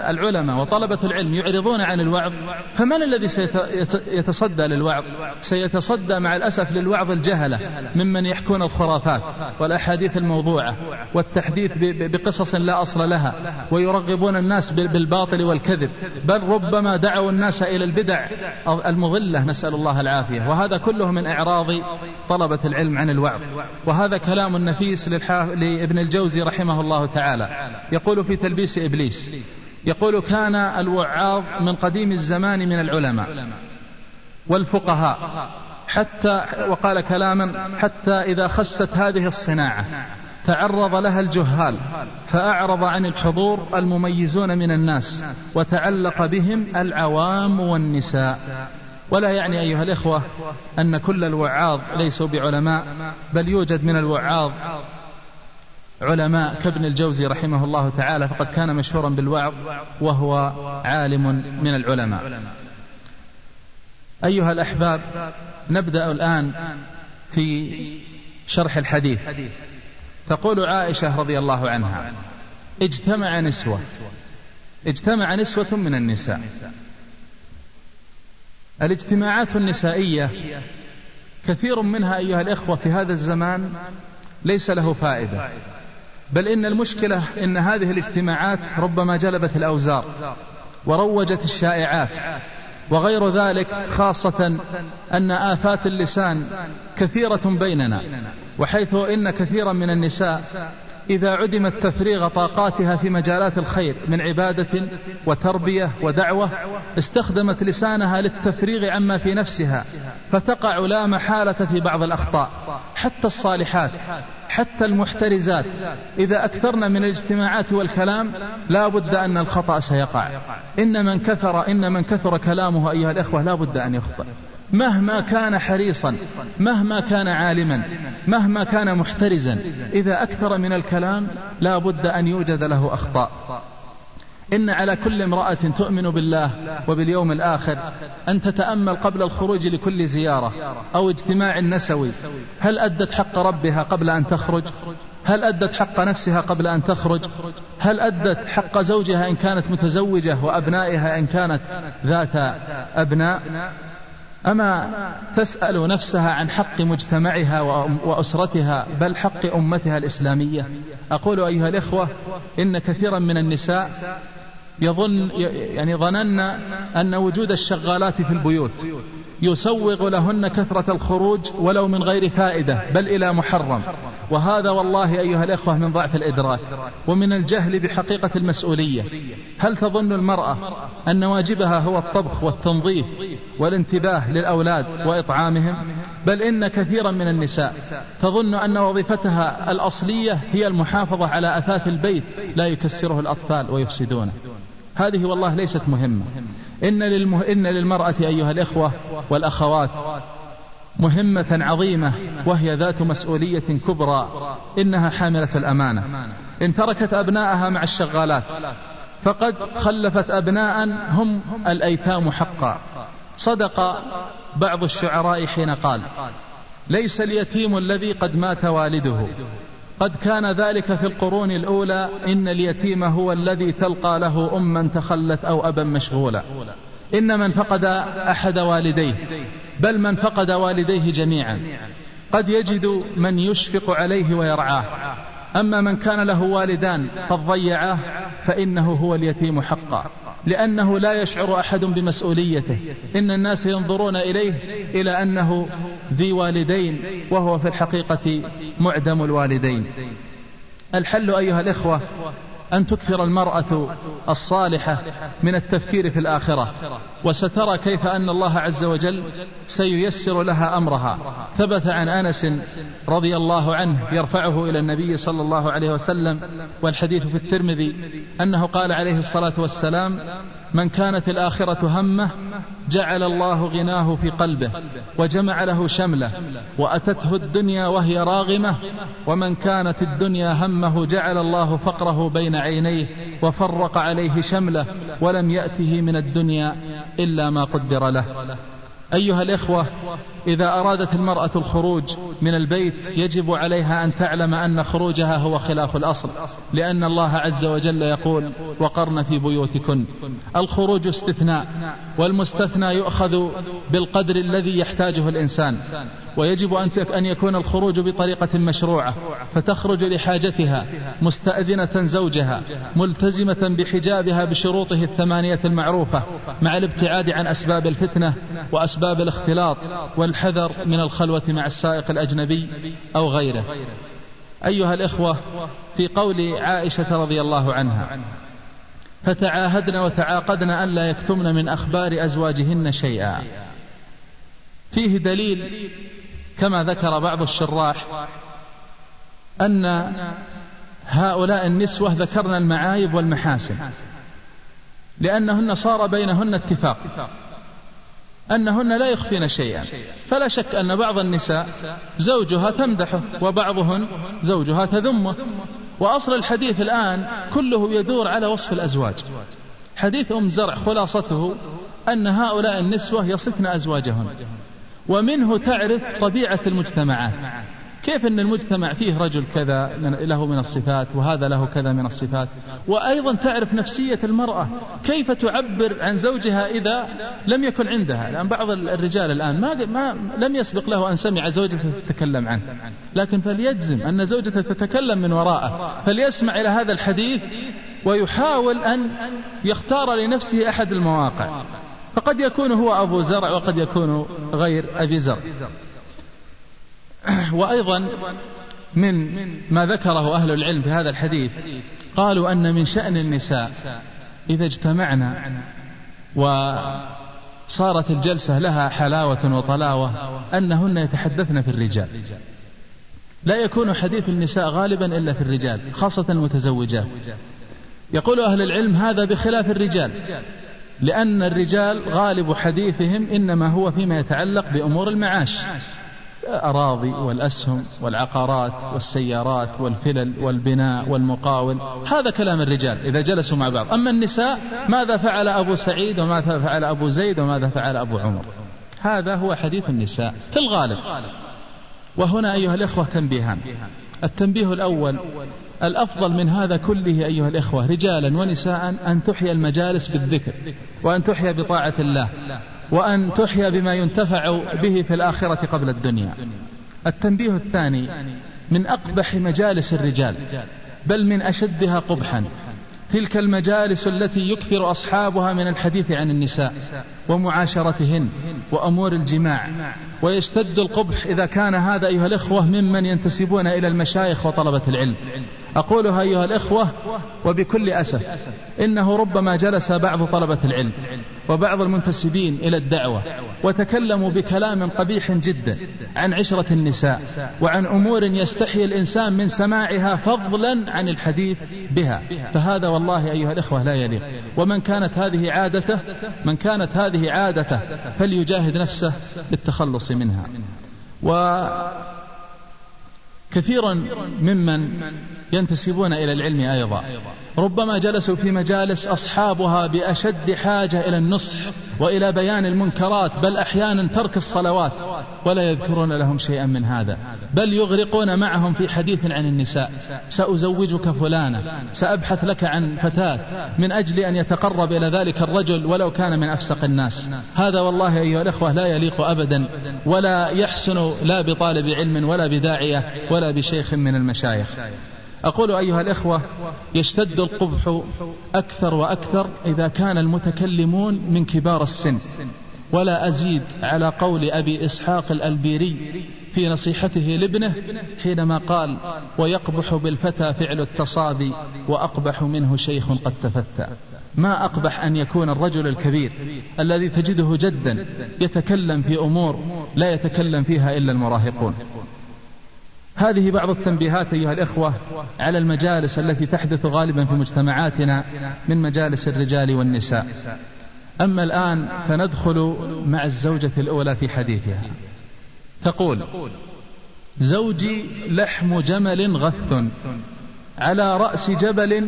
العلماء وطلبة العلم يعرضون عن الوعظ فمن الذي سيتصدى للوعظ؟ سيتصدى مع الأسف للوعظ الجهلة ممن يحكون الخرافات والأحاديث الموضوعة والتحديث بقصص لا أصل لها ويرغبون الناس بالباطل والكذب. بل ربما دعوا الناس إلى البدع المضلة نسأل الله العافية. وهذا كله من إعراض طلبة العلم عن الوعظ. وهذا كلام نفيس لابن الجوزي رحمه الله تعالى. يقول في تلبيس إبليس. يقول كان الوعاظ من قديم الزمان من العلماء والفقهاء حتى وقال كلاما حتى إذا خست هذه الصناعة تعرض لها الجهال فأعرض عن الحضور المميزون من الناس وتعلق بهم العوام والنساء. ولا يعني أيها الإخوة أن كل الوعاظ ليسوا بعلماء بل يوجد من الوعاظ علماء كابن الجوزي رحمه الله تعالى فقد كان مشهورا بالوعظ وهو عالم من العلماء. أيها الأحباب نبدأ الآن في شرح الحديث. تقول عائشة رضي الله عنها اجتمع نسوة اجتمع نسوة من النساء. الاجتماعات النسائية كثير منها أيها الإخوة في هذا الزمان ليس له فائدة. بل إن المشكلة إن هذه الاجتماعات ربما جلبت الأوزار وروجت الشائعات وغير ذلك خاصة أن آفات اللسان كثيرة بيننا وحيث إن كثيرا من النساء إذا عدمت تفريغ طاقاتها في مجالات الخير من عبادة وتربية ودعوة استخدمت لسانها للتفريغ عما في نفسها فتقع لا محالة في بعض الأخطاء حتى الصالحات حتى المحترزات. إذا أكثرنا من الاجتماعات والكلام لا بد أن الخطأ سيقع. إن من كثر إن من كثر كلامه أيها الإخوة لا بد أن يخطئ مهما كان حريصا مهما كان عالما مهما كان محترزا إذا أكثر من الكلام لا بد أن يوجد له أخطاء. إن على كل امرأة تؤمن بالله وباليوم الآخر أن تتأمل قبل الخروج لكل زيارة أو اجتماع نسوي. هل أدت حق ربها قبل أن تخرج؟ هل أدت حق نفسها قبل أن تخرج؟ هل أدت حق زوجها إن كانت متزوجة وأبنائها إن كانت ذات أبناء؟ أما تسأل نفسها عن حق مجتمعها وأسرتها بل حق أمتها الإسلامية؟ أقول أيها الإخوة إن كثيرا من النساء يظن يعني ظننا أن وجود الشغالات في البيوت يسوغ لهن كثرة الخروج ولو من غير فائدة بل إلى محرم. وهذا والله أيها الإخوة من ضعف الإدراك ومن الجهل بحقيقة المسؤولية. هل تظن المرأة أن واجبها هو الطبخ والتنظيف والانتباه للأولاد وإطعامهم؟ بل إن كثيرا من النساء تظن أن وظيفتها الأصلية هي المحافظة على أثاث البيت لا يكسره الأطفال ويفسدونه. هذه والله ليست مهمة. إن, للمه... إن للمرأة أيها الإخوة والأخوات مهمة عظيمة وهي ذات مسؤولية كبرى إنها حاملة الأمانة. إن تركت أبناءها مع الشغالات فقد خلفت أبناء هم الأيتام حقا. صدق بعض الشعراء حين قال ليس اليتيم الذي قد مات والده. قد كان ذلك في القرون الأولى إن اليتيم هو الذي تلقى له أما تخلت أو أبا مشغولا. إن من فقد أحد والديه بل من فقد والديه جميعا. قد يجد من يشفق عليه ويرعاه. أما من كان له والدان قد ضيعاه فإنه هو اليتيم حقا. لأنه لا يشعر أحد بمسؤوليته. إن الناس ينظرون إليه إلى أنه ذي والدين وهو في الحقيقة معدم الوالدين. الحل أيها الإخوة أن تكثر المرأة الصالحة من التفكير في الآخرة. وسترى كيف أن الله عز وجل سييسر لها أمرها. ثبت عن أنس رضي الله عنه يرفعه إلى النبي صلى الله عليه وسلم والحديث في الترمذي أنه قال عليه الصلاة والسلام من كانت الآخرة همه جعل الله غناه في قلبه وجمع له شمله وأتته الدنيا وهي راغمة ومن كانت الدنيا همه جعل الله فقره بين عينيه وفرق عليه شمله ولم يأته من الدنيا إلا ما قدر له. أيها الإخوة إذا أرادت المرأة الخروج من البيت يجب عليها أن تعلم أن خروجها هو خلاف الأصل لأن الله عز وجل يقول وقرن في بيوتكن الخروج استثناء والمستثنى يؤخذ بالقدر الذي يحتاجه الإنسان. ويجب أن يكون الخروج بطريقة مشروعة فتخرج لحاجتها مستأذنة زوجها ملتزمة بحجابها بشروطه الثمانية المعروفة مع الابتعاد عن أسباب الفتنة وأسباب الاختلاط والحذر من الخلوة مع السائق الأجنبي أو غيره. أيها الإخوة في قول عائشة رضي الله عنها فتعاهدن وتعاقدن ألا يكتمن من أخبار أزواجهن شيئا. فيه دليل كما ذكر بعض الشراح أن هؤلاء النسوة ذكرن المعايب والمحاسن لأنهن صار بينهن اتفاق أنهن لا يخفين شيئا. فلا شك أن بعض النساء زوجها تمدحه وبعضهن زوجها تذمه. وأصل الحديث الآن كله يدور على وصف الأزواج. حديث أم زرع خلاصته أن هؤلاء النسوة يصفن أزواجهن. ومنه تعرف طبيعة المجتمعات. كيف أن المجتمع فيه رجل كذا له من الصفات وهذا له كذا من الصفات؟ وأيضا تعرف نفسية المرأة. كيف تعبر عن زوجها إذا لم يكن عندها؟ لأن بعض الرجال الآن ما, ما لم يسبق له أن سمع زوجته تتكلم عنه. لكن فليجزم أن زوجته تتكلم من وراءه. فليسمع إلى هذا الحديث ويحاول أن يختار لنفسه أحد المواقع. فقد يكون هو أبو زرع وقد يكون غير أبي زرع. وأيضا من ما ذكره أهل العلم في هذا الحديث قالوا أن من شأن النساء إذا اجتمعنا وصارت الجلسة لها حلاوة وطلاوة أنهن يتحدثن في الرجال. لا يكون حديث النساء غالبا إلا في الرجال خاصة المتزوجات. يقول أهل العلم هذا بخلاف الرجال. لأن الرجال غالب حديثهم إنما هو فيما يتعلق بأمور المعاش. الأراضي والأسهم والعقارات والسيارات والفلل والبناء والمقاول هذا كلام الرجال إذا جلسوا مع بعض. أما النساء ماذا فعل أبو سعيد وماذا فعل أبو زيد وماذا فعل أبو عمر؟ هذا هو حديث النساء في الغالب. وهنا أيها الإخوة تنبيهان. التنبيه الأول الأفضل من هذا كله أيها الإخوة رجالا ونساء أن تحيا المجالس بالذكر وأن تحيا بطاعة الله وأن تحيا بما ينتفع به في الآخرة قبل الدنيا. التنبيه الثاني من أقبح مجالس الرجال بل من أشدها قبحا. تلك المجالس التي يكثر أصحابها من الحديث عن النساء ومعاشرتهن وأمور الجماع. ويشتد القبح إذا كان هذا أيها الإخوة ممن ينتسبون إلى المشايخ وطلبة العلم. أقولها أيها الإخوة وبكل أسف إنه ربما جلس بعض طلبة العلم وبعض المنتسبين إلى الدعوة وتكلموا بكلام قبيح جدا عن عشرة النساء وعن أمور يستحي الإنسان من سماعها فضلا عن الحديث بها. فهذا والله أيها الإخوة لا يليق. ومن كانت هذه عادته من كانت هذه عادته فليجاهد نفسه للتخلص منها. وكثيرا ممن ينتسبون إلى العلم أيضا. ربما جلسوا في مجالس أصحابها بأشد حاجة إلى النصح وإلى بيان المنكرات بل أحيانا ترك الصلوات ولا يذكرون لهم شيئا من هذا. بل يغرقون معهم في حديث عن النساء سأزوجك فلانة سأبحث لك عن فتاة من أجل أن يتقرب إلى ذلك الرجل ولو كان من أفسق الناس. هذا والله أيها الأخوة لا يليق أبدا ولا يحسن لا بطالب علم ولا بداعية ولا بشيخ من المشايخ. أقول أيها الإخوة يشتد القبح أكثر وأكثر إذا كان المتكلمون من كبار السن. ولا أزيد على قول أبي إسحاق الألبيري في نصيحته لابنه حينما قال ويقبح بالفتى فعل التصادي وأقبح منه شيخ قد تفتى. ما أقبح أن يكون الرجل الكبير الذي تجده جدا يتكلم في أمور لا يتكلم فيها إلا المراهقون. هذه بعض التنبيهات أيها الإخوة على المجالس التي تحدث غالبا في مجتمعاتنا من مجالس الرجال والنساء. أما الآن فندخل مع الزوجة الأولى في حديثها. تقول زوجي لحم جمل غث على رأس جبل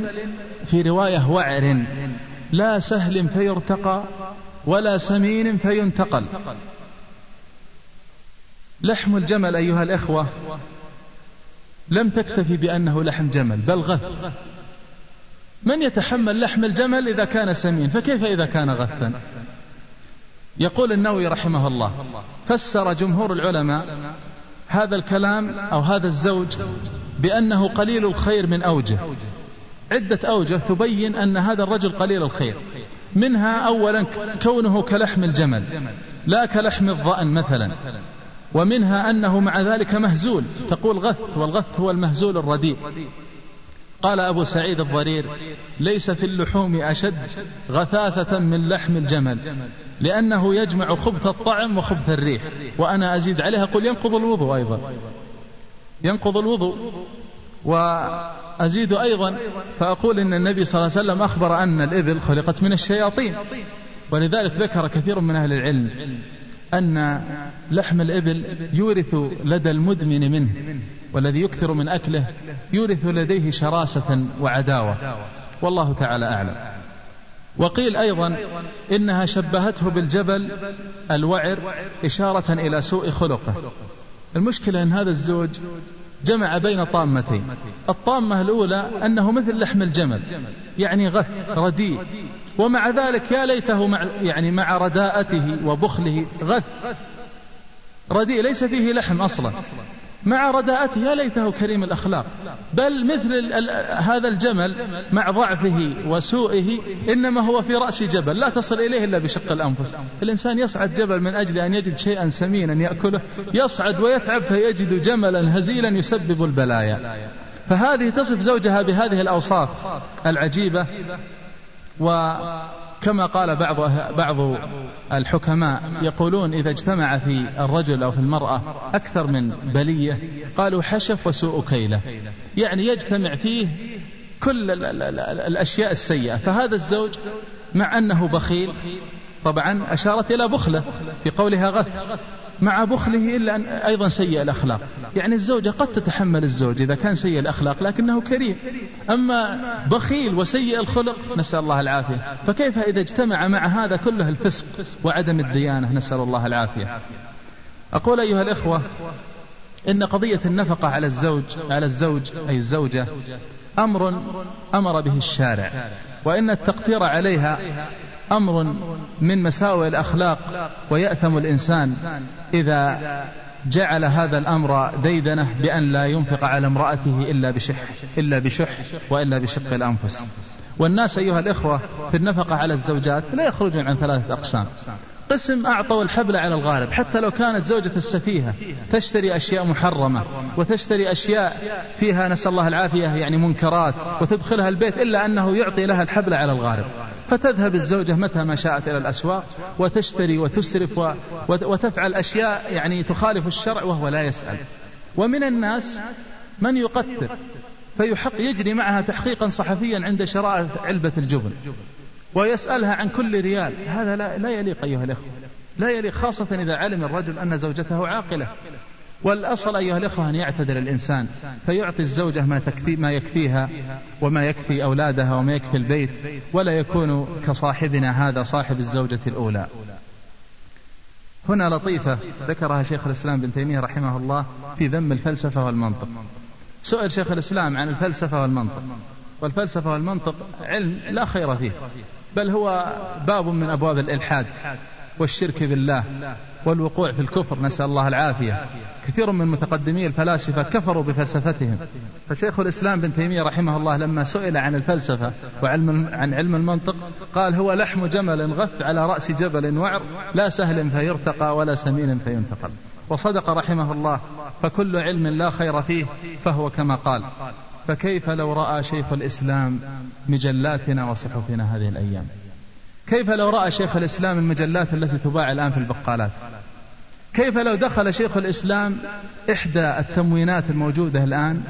في رواية وعر. لا سهل فيرتقى ولا سمين فينتقل. لحم الجمل أيها الإخوة لم تكتفي بأنه لحم جمل بل غث. من يتحمل لحم الجمل إذا كان سمين؟ فكيف إذا كان غثا؟ يقول النووي رحمه الله فسر جمهور العلماء هذا الكلام أو هذا الزوج بأنه قليل الخير من أوجه. عدة أوجه تبين أن هذا الرجل قليل الخير. منها أولا كونه كلحم الجمل لا كلحم الظأن مثلا. ومنها أنه مع ذلك مهزول. تقول غث والغث هو المهزول الرديء. قال أبو سعيد الضرير ليس في اللحوم أشد غثاثة من لحم الجمل لأنه يجمع خبث الطعم وخبث الريح. وأنا أزيد عليها أقول ينقض الوضوء أيضا. ينقض الوضوء. وأزيد أيضا فأقول إن النبي صلى الله عليه وسلم أخبر أن الإبل خلقت من الشياطين. ولذلك ذكر كثير من أهل العلم أن لحم الإبل يورث لدى المدمن منه والذي يكثر من أكله يورث لديه شراسة وعداوة. والله تعالى أعلم. وقيل أيضا إنها شبهته بالجبل الوعر إشارة إلى سوء خلقه. المشكلة أن هذا الزوج جمع بين طامتين الطامة الأولى أنه مثل لحم الجمل يعني غث رديء. ومع ذلك يا ليته مع يعني مع رداءته وبخله غث. رديء ليس فيه لحم أصلا. مع رداءته يا ليته كريم الأخلاق. بل مثل هذا الجمل مع ضعفه وسوءه إنما هو في رأس جبل. لا تصل إليه إلا بشق الأنفس. الإنسان يصعد جبل من أجل أن يجد شيئا سمينا يأكله. يصعد ويتعب فيجد جملا هزيلا يسبب البلايا. فهذه تصف زوجها بهذه الأوصاف العجيبة. وكما قال بعض بعض الحكماء يقولون إذا اجتمع في الرجل أو في المرأة أكثر من بلية قالوا حشف وسوء كيلة. يعني يجتمع فيه كل الأشياء السيئة. فهذا الزوج مع أنه بخيل طبعا أشارت إلى بخلة في قولها غث. مع بخله إلا أن أيضا سيء الأخلاق. يعني الزوجة قد تتحمل الزوج إذا كان سيء الأخلاق لكنه كريم. أما بخيل وسيء الخلق نسأل الله العافية. فكيف إذا اجتمع مع هذا كله الفسق وعدم الديانة؟ نسأل الله العافية. أقول أيها الإخوة إن قضية النفقة على الزوج على الزوج أي الزوجة أمر أمر به الشارع وإن التقدير عليها أمر من مساوئ الأخلاق ويأثم الإنسان إذا جعل هذا الأمر ديدنة بأن لا ينفق على امرأته إلا بشح إلا بشح وإلا بشق الأنفس. والناس أيها الإخوة في النفقة على الزوجات لا يخرجون عن ثلاثة أقسام. قسم أعطوا الحبل على الغالب حتى لو كانت زوجة السفيهة تشتري أشياء محرمة وتشتري أشياء فيها نسأل الله العافية يعني منكرات وتدخلها البيت إلا أنه يعطي لها الحبل على الغالب فتذهب الزوجة متى ما شاءت إلى الأسواق وتشتري وتسرف وتفعل أشياء يعني تخالف الشرع وهو لا يسأل. ومن الناس من يقتل فيحق يجري معها تحقيقا صحفيا عند شراء علبة الجبن ويسألها عن كل ريال. هذا لا, يليق أيها الأخوة. لا يليق خاصة إذا علم الرجل أن زوجته عاقلة. والأصل أيها الإخوة أن يعتدل الإنسان فيعطي الزوجة ما, تكفي ما يكفيها وما يكفي أولادها وما يكفي البيت ولا يكون كصاحبنا هذا صاحب الزوجة الأولى. هنا لطيفة ذكرها شيخ الإسلام بن تيمية رحمه الله في ذم الفلسفة والمنطق. سئل شيخ الإسلام عن الفلسفة والمنطق. والفلسفة والمنطق علم لا خير فيه بل هو باب من أبواب الإلحاد والشرك بالله. والوقوع في الكفر نسأل الله العافية. كثير من متقدمي الفلاسفة كفروا بفلسفتهم. فشيخ الإسلام بن تيمية رحمه الله لما سئل عن الفلسفة وعلم عن علم المنطق قال هو لحم جمل غث على رأس جبل وعر لا سهل فيرتقى ولا سمين فينتقل. وصدق رحمه الله فكل علم لا خير فيه فهو كما قال فكيف لو رأى شيخ الإسلام مجلاتنا وصحفنا هذه الأيام؟ كيف لو رأى شيخ الإسلام المجلات التي تباع الآن في البقالات؟ كيف لو دخل شيخ الإسلام إحدى التموينات الموجودة الآن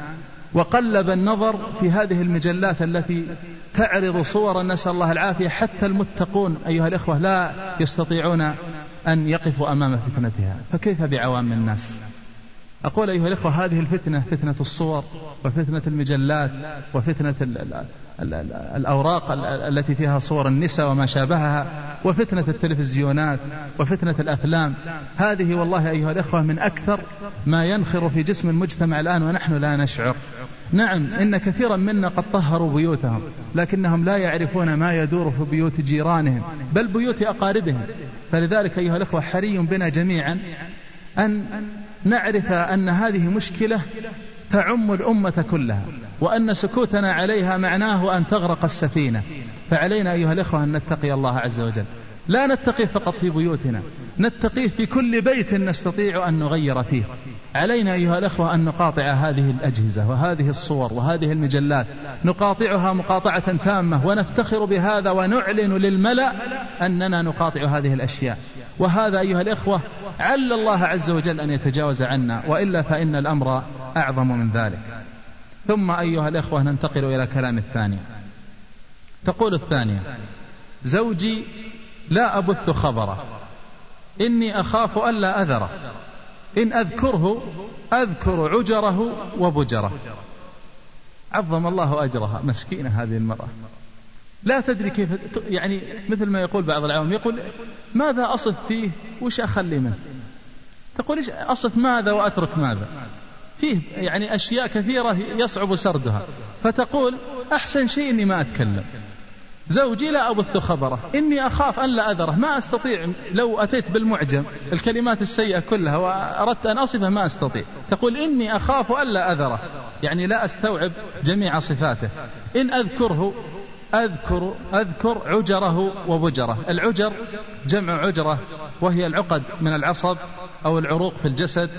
وقلب النظر في هذه المجلات التي تعرض صورا نسأل الله العافية حتى المتقون أيها الإخوة لا يستطيعون أن يقفوا أمام فتنتها. فكيف بعوام الناس؟ أقول أيها الإخوة هذه الفتنة فتنة الصور وفتنة المجلات وفتنة الأوراق التي فيها صور النساء وما شابهها وفتنة التلفزيونات وفتنة الأفلام. هذه والله أيها الإخوة من أكثر ما ينخر في جسم المجتمع الآن ونحن لا نشعر. نعم إن كثيرا منا قد طهروا بيوتهم لكنهم لا يعرفون ما يدور في بيوت جيرانهم بل بيوت أقاربهم. فلذلك أيها الإخوة حري بنا جميعا أن نعرف أن هذه مشكلة تعم الأمة كلها وأن سكوتنا عليها معناه أن تغرق السفينة. فعلينا أيها الإخوة أن نتقي الله عز وجل. لا نتقيه فقط في بيوتنا نتقيه في كل بيت نستطيع أن نغير فيه. علينا أيها الأخوة أن نقاطع هذه الأجهزة وهذه الصور وهذه المجلات. نقاطعها مقاطعة تامة ونفتخر بهذا ونعلن للملأ أننا نقاطع هذه الأشياء. وهذا أيها الإخوة عل الله عز وجل أن يتجاوز عنا وإلا فإن الأمر أعظم من ذلك. ثم أيها الإخوة ننتقل إلى كلام الثانية تقول الثانية زوجي لا أبث خبره إني أخاف ألا أذره إن أذكره أذكر عجره وبجره. عظم الله أجرها مسكينة هذه المرأة. لا تدري كيف يعني مثل ما يقول بعض العوام يقول ماذا أصف فيه؟ وش أخلي منه؟ تقول إيش أصف ماذا وأترك ماذا؟ فيه يعني أشياء كثيرة يصعب سردها. فتقول أحسن شيء إني ما أتكلم. زوجي لا أبث خبره. إني أخاف أن لا أذره. ما أستطيع. لو أتيت بالمعجم الكلمات السيئة كلها وأردت أن أصفه ما أستطيع. تقول إني أخاف أن لا أذره. يعني لا أستوعب جميع صفاته. إن أذكره أذكر أذكر عجره وبجره. العجر جمع عجرة وهي العقد من العصب أو العروق في الجسد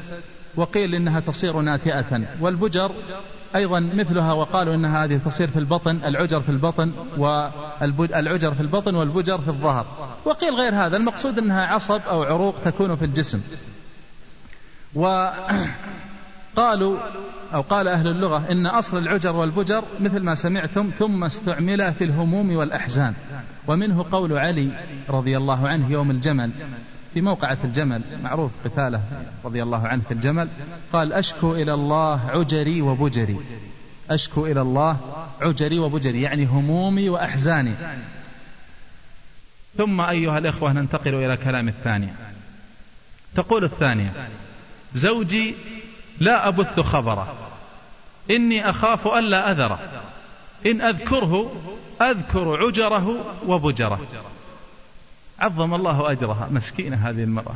وقيل إنها تصير ناتئة. والبجر أيضا مثلها وقالوا إن هذه تصير في البطن العجر في البطن والعجر في البطن والبجر في الظهر. وقيل غير هذا المقصود أنها عصب أو عروق تكون في الجسم. وقالوا أو قال أهل اللغة إن أصل العجر والبجر مثل ما سمعتم ثم استعمل في الهموم والأحزان. ومنه قول علي رضي الله عنه يوم الجمل في موقعة الجمل معروف قتاله رضي الله عنه في الجمل قال أشكو إلى الله عجري وبجري أشكو إلى الله عجري وبجري يعني همومي وأحزاني. ثم أيها الإخوة ننتقل إلى كلام الثانية تقول الثانية زوجي لا أبث خبره. إني أخاف ألا أذره. إن أذكره أذكر عجره وبجره. عظم الله أجرها. مسكينة هذه المرأة.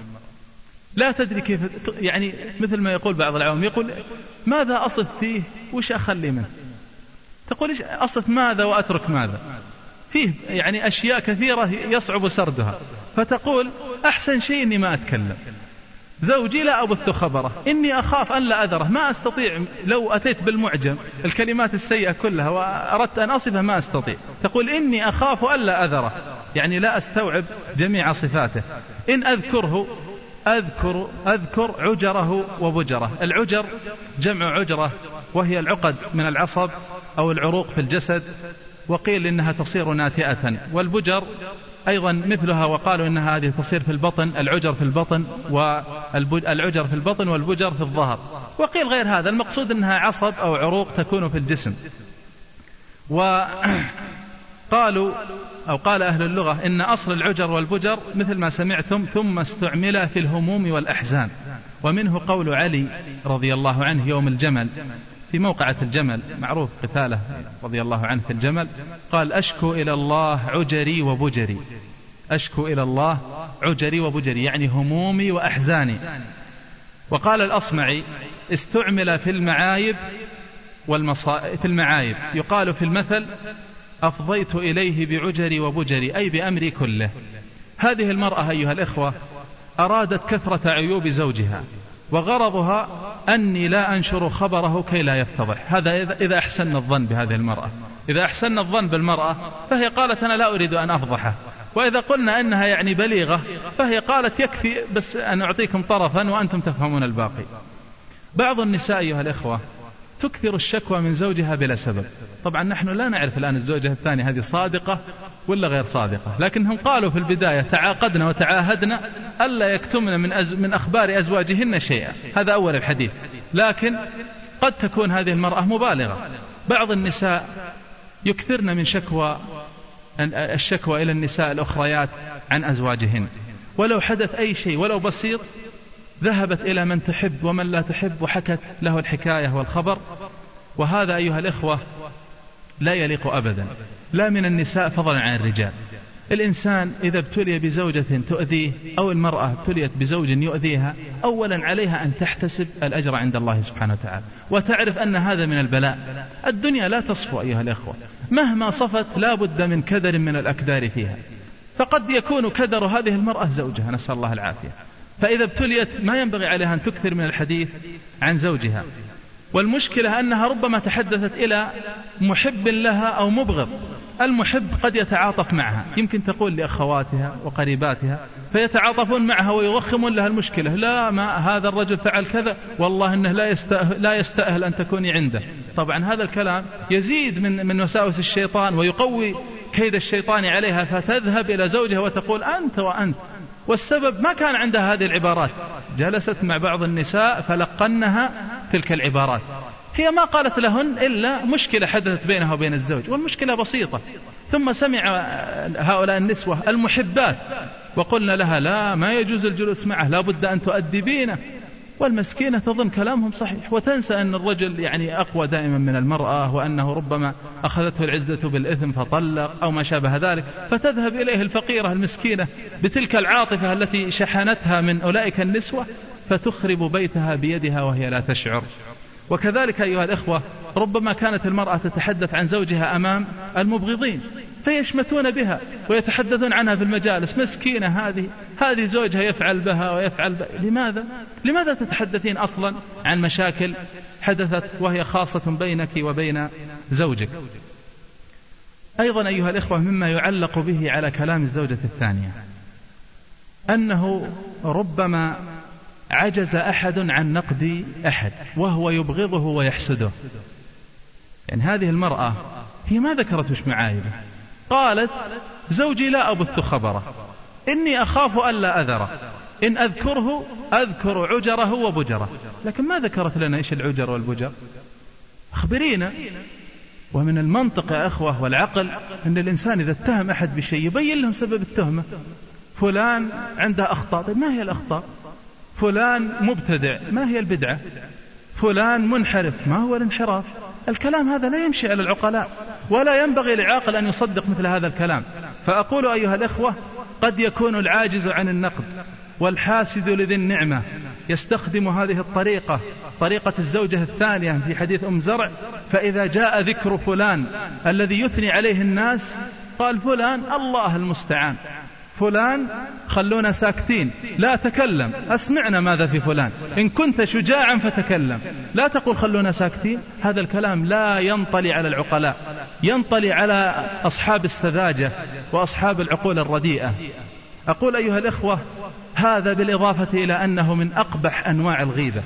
لا تدري كيف يعني مثل ما يقول بعض العوام يقول ماذا أصف فيه؟ وش أخلي منه؟ تقول إيش؟ أصف ماذا وأترك ماذا؟ فيه يعني أشياء كثيرة يصعب سردها. فتقول أحسن شيء إني ما أتكلم. زوجي لا أبث خبره. إني أخاف أن لا أذره ما أستطيع. لو أتيت بالمعجم الكلمات السيئة كلها وأردت أن أصفه ما أستطيع. تقول إني أخاف أن لا أذره يعني لا أستوعب جميع صفاته. إن أذكره أذكر أذكر عجره وبجره. العجر جمع عجرة وهي العقد من العصب أو العروق في الجسد وقيل إنها تصير ناتئة. والبجر أيضا مثلها وقالوا إن هذه تصير في البطن العجر في البطن والعجر في البطن والبجر في الظهر. وقيل غير هذا المقصود أنها عصب أو عروق تكون في الجسم. وقالوا أو قال أهل اللغة إن أصل العجر والبجر مثل ما سمعتم ثم استعمل في الهموم والأحزان. ومنه قول علي رضي الله عنه يوم الجمل. في موقعة الجمل معروف قتاله رضي الله عنه في الجمل قال أشكو إلى الله عجري وبجري أشكو إلى الله عجري وبجري يعني همومي وأحزاني. وقال الأصمعي استعمل في المعايب والمصائب في المعايب يقال في المثل أفضيت إليه بعجري وبجري أي بأمري كله. هذه المرأة أيها الإخوة أرادت كثرة عيوب زوجها وغرضها أني لا أنشر خبره كي لا يفتضح. هذا إذا أحسن الظن بهذه المرأة. إذا أحسن الظن بالمرأة فهي قالت أنا لا أريد أن أفضحه وإذا قلنا أنها يعني بليغة فهي قالت يكفي بس أن أعطيكم طرفا وأنتم تفهمون الباقي. بعض النساء أيها الإخوة تكثر الشكوى من زوجها بلا سبب. طبعا نحن لا نعرف الآن الزوجة الثانية هذه صادقة ولا غير صادقة. لكنهم قالوا في البداية تعاقدنا وتعاهدنا ألا يكتمن من, أز من أخبار أزواجهن شيئا. هذا أول الحديث. لكن قد تكون هذه المرأة مبالغة. بعض النساء يكثرن من شكوى الشكوى إلى النساء الأخريات عن أزواجهن. ولو حدث أي شيء ولو بسيط ذهبت إلى من تحب ومن لا تحب وحكت له الحكاية والخبر. وهذا أيها الإخوة لا يليق أبدا. لا من النساء فضلا عن الرجال. الإنسان إذا ابتلي بزوجة تؤذيه أو المرأة ابتليت بزوج يؤذيها أولا عليها أن تحتسب الأجر عند الله سبحانه وتعالى. وتعرف أن هذا من البلاء. الدنيا لا تصفو أيها الإخوة. مهما صفت لا بد من كدر من الأكدار فيها. فقد يكون كدر هذه المرأة زوجها. نسأل الله العافية. فإذا ابتليت ما ينبغي عليها أن تكثر من الحديث عن زوجها. والمشكلة أنها ربما تحدثت إلى محب لها أو مبغض. المحب قد يتعاطف معها. يمكن تقول لأخواتها وقريباتها فيتعاطفون معها ويوخمون لها المشكلة. لا ما هذا الرجل فعل كذا. والله أنه لا يستأهل, لا يستأهل أن تكوني عنده. طبعا هذا الكلام يزيد من, من وساوس الشيطان ويقوي كيد الشيطان عليها فتذهب إلى زوجها وتقول أنت وأنت. والسبب ما كان عندها هذه العبارات. جلست مع بعض النساء فلقنها تلك العبارات. هي ما قالت لهن إلا مشكلة حدثت بينها وبين الزوج والمشكلة بسيطة. ثم سمع هؤلاء النسوة المحبات وقلنا لها لا ما يجوز الجلوس معه لا بد أن تؤدبينه. والمسكينة تظن كلامهم صحيح. وتنسى أن الرجل يعني أقوى دائما من المرأة وأنه ربما أخذته العزة بالإثم فطلق أو ما شابه ذلك. فتذهب إليه الفقيرة المسكينة بتلك العاطفة التي شحنتها من أولئك النسوة فتخرب بيتها بيدها وهي لا تشعر. وكذلك أيها الإخوة ربما كانت المرأة تتحدث عن زوجها أمام المبغضين. فيشمتون بها ويتحدثون عنها في المجالس. مسكينة هذه هذه زوجها يفعل بها ويفعل بها لماذا؟ لماذا تتحدثين أصلا عن مشاكل حدثت وهي خاصة بينك وبين زوجك؟ أيضا أيها الإخوة مما يعلق به على كلام الزوجة الثانية أنه ربما عجز أحد عن نقد أحد وهو يبغضه ويحسده. يعني هذه المرأة هي ما ذكرت وش معايبه؟ قالت زوجي لا أبث خبره إني أخاف ألا أذره إن أذكره أذكر عجره وبجره. لكن ما ذكرت لنا إيش العجر والبجر؟ أخبرينا. ومن المنطق يا أخوة والعقل أن الإنسان إذا اتهم أحد بشيء يبين لهم سبب التهمة. فلان عنده أخطاء. طيب ما هي الأخطاء؟ فلان مبتدع ما هي البدعة؟ فلان منحرف ما هو الانحراف؟ الكلام هذا لا يمشي على العقلاء. ولا ينبغي لعاقل أن يصدق مثل هذا الكلام. فأقول أيها الإخوة قد يكون العاجز عن النقد والحاسد لذي النعمة يستخدم هذه الطريقة طريقة الزوجة الثانية في حديث أم زرع فإذا جاء ذكر فلان الذي يثني عليه الناس قال فلان الله المستعان فلان خلونا ساكتين لا تكلم أسمعنا ماذا في فلان إن كنت شجاعا فتكلم لا تقول خلونا ساكتين هذا الكلام لا ينطلي على العقلاء. ينطلي على أصحاب السذاجة وأصحاب العقول الرديئة. أقول أيها الإخوة هذا بالإضافة إلى أنه من أقبح أنواع الغيبة.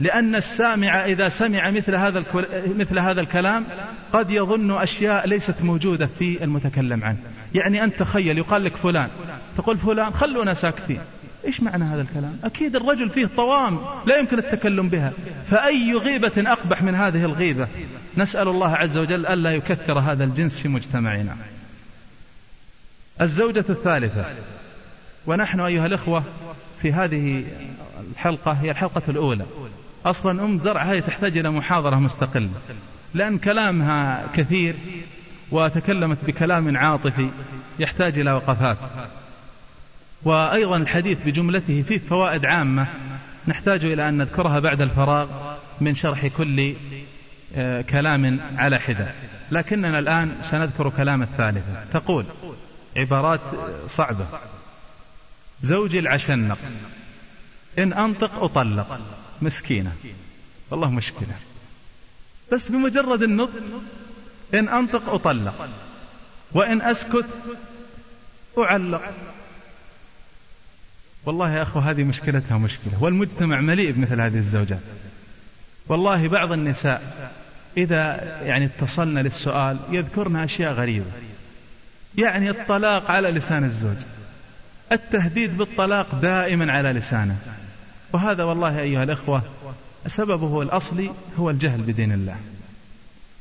لأن السامع إذا سمع مثل هذا مثل هذا الكلام قد يظن أشياء ليست موجودة في المتكلم عنه. يعني أنت تخيل يقال لك فلان تقول فلان خلونا ساكتين. إيش معنى هذا الكلام؟ أكيد الرجل فيه طوام لا يمكن التكلم بها. فأي غيبة أقبح من هذه الغيبة؟ نسأل الله عز وجل ألا يكثر هذا الجنس في مجتمعنا. الزوجة الثالثة. ونحن أيها الإخوة في هذه الحلقة هي الحلقة الأولى. أصلا أم زرع هذه تحتاج إلى محاضرة مستقلة. لأن كلامها كثير وتكلمت بكلام عاطفي يحتاج إلى وقفات. وأيضا الحديث بجملته فيه فوائد عامة. نحتاج إلى أن نذكرها بعد الفراغ من شرح كل آه، كلام على حدة. لكننا الآن سنذكر كلام الثالثة. تقول عبارات صعبة. زوجي العشنق. إن أنطق أطلق. مسكينة. والله مشكلة. بس بمجرد النطق إن أنطق أطلق. وإن أسكت أعلق. والله يا أخو هذه مشكلتها مشكلة. والمجتمع مليء بمثل هذه الزوجات. والله بعض النساء إذا يعني اتصلنا للسؤال يذكرن أشياء غريبة. يعني الطلاق على لسان الزوج. التهديد بالطلاق دائما على لسانه. وهذا والله أيها الأخوة سببه الأصلي هو الجهل بدين الله.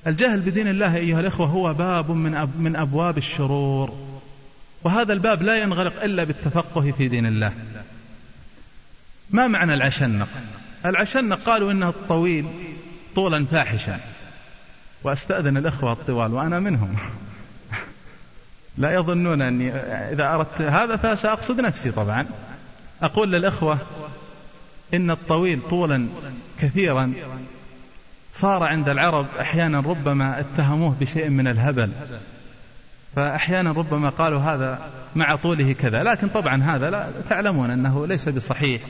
الجهل بدين الله أيها الأخوة هو باب من, أب من أبواب الشرور. وهذا الباب لا ينغلق إلا بالتفقه في دين الله. ما معنى العشنق؟ العشنق قالوا إنه الطويل طولا فاحشا. وأستأذن الأخوة الطوال وأنا منهم. لا يظنون أني إذا أردت هذا فسأقصد نفسي طبعا. أقول للأخوة إن الطويل طولا كثيرا. صار عند العرب أحيانا ربما اتهموه بشيء من الهبل. فأحيانا ربما قالوا هذا مع طوله كذا لكن طبعا هذا لا تعلمون أنه ليس بصحيح.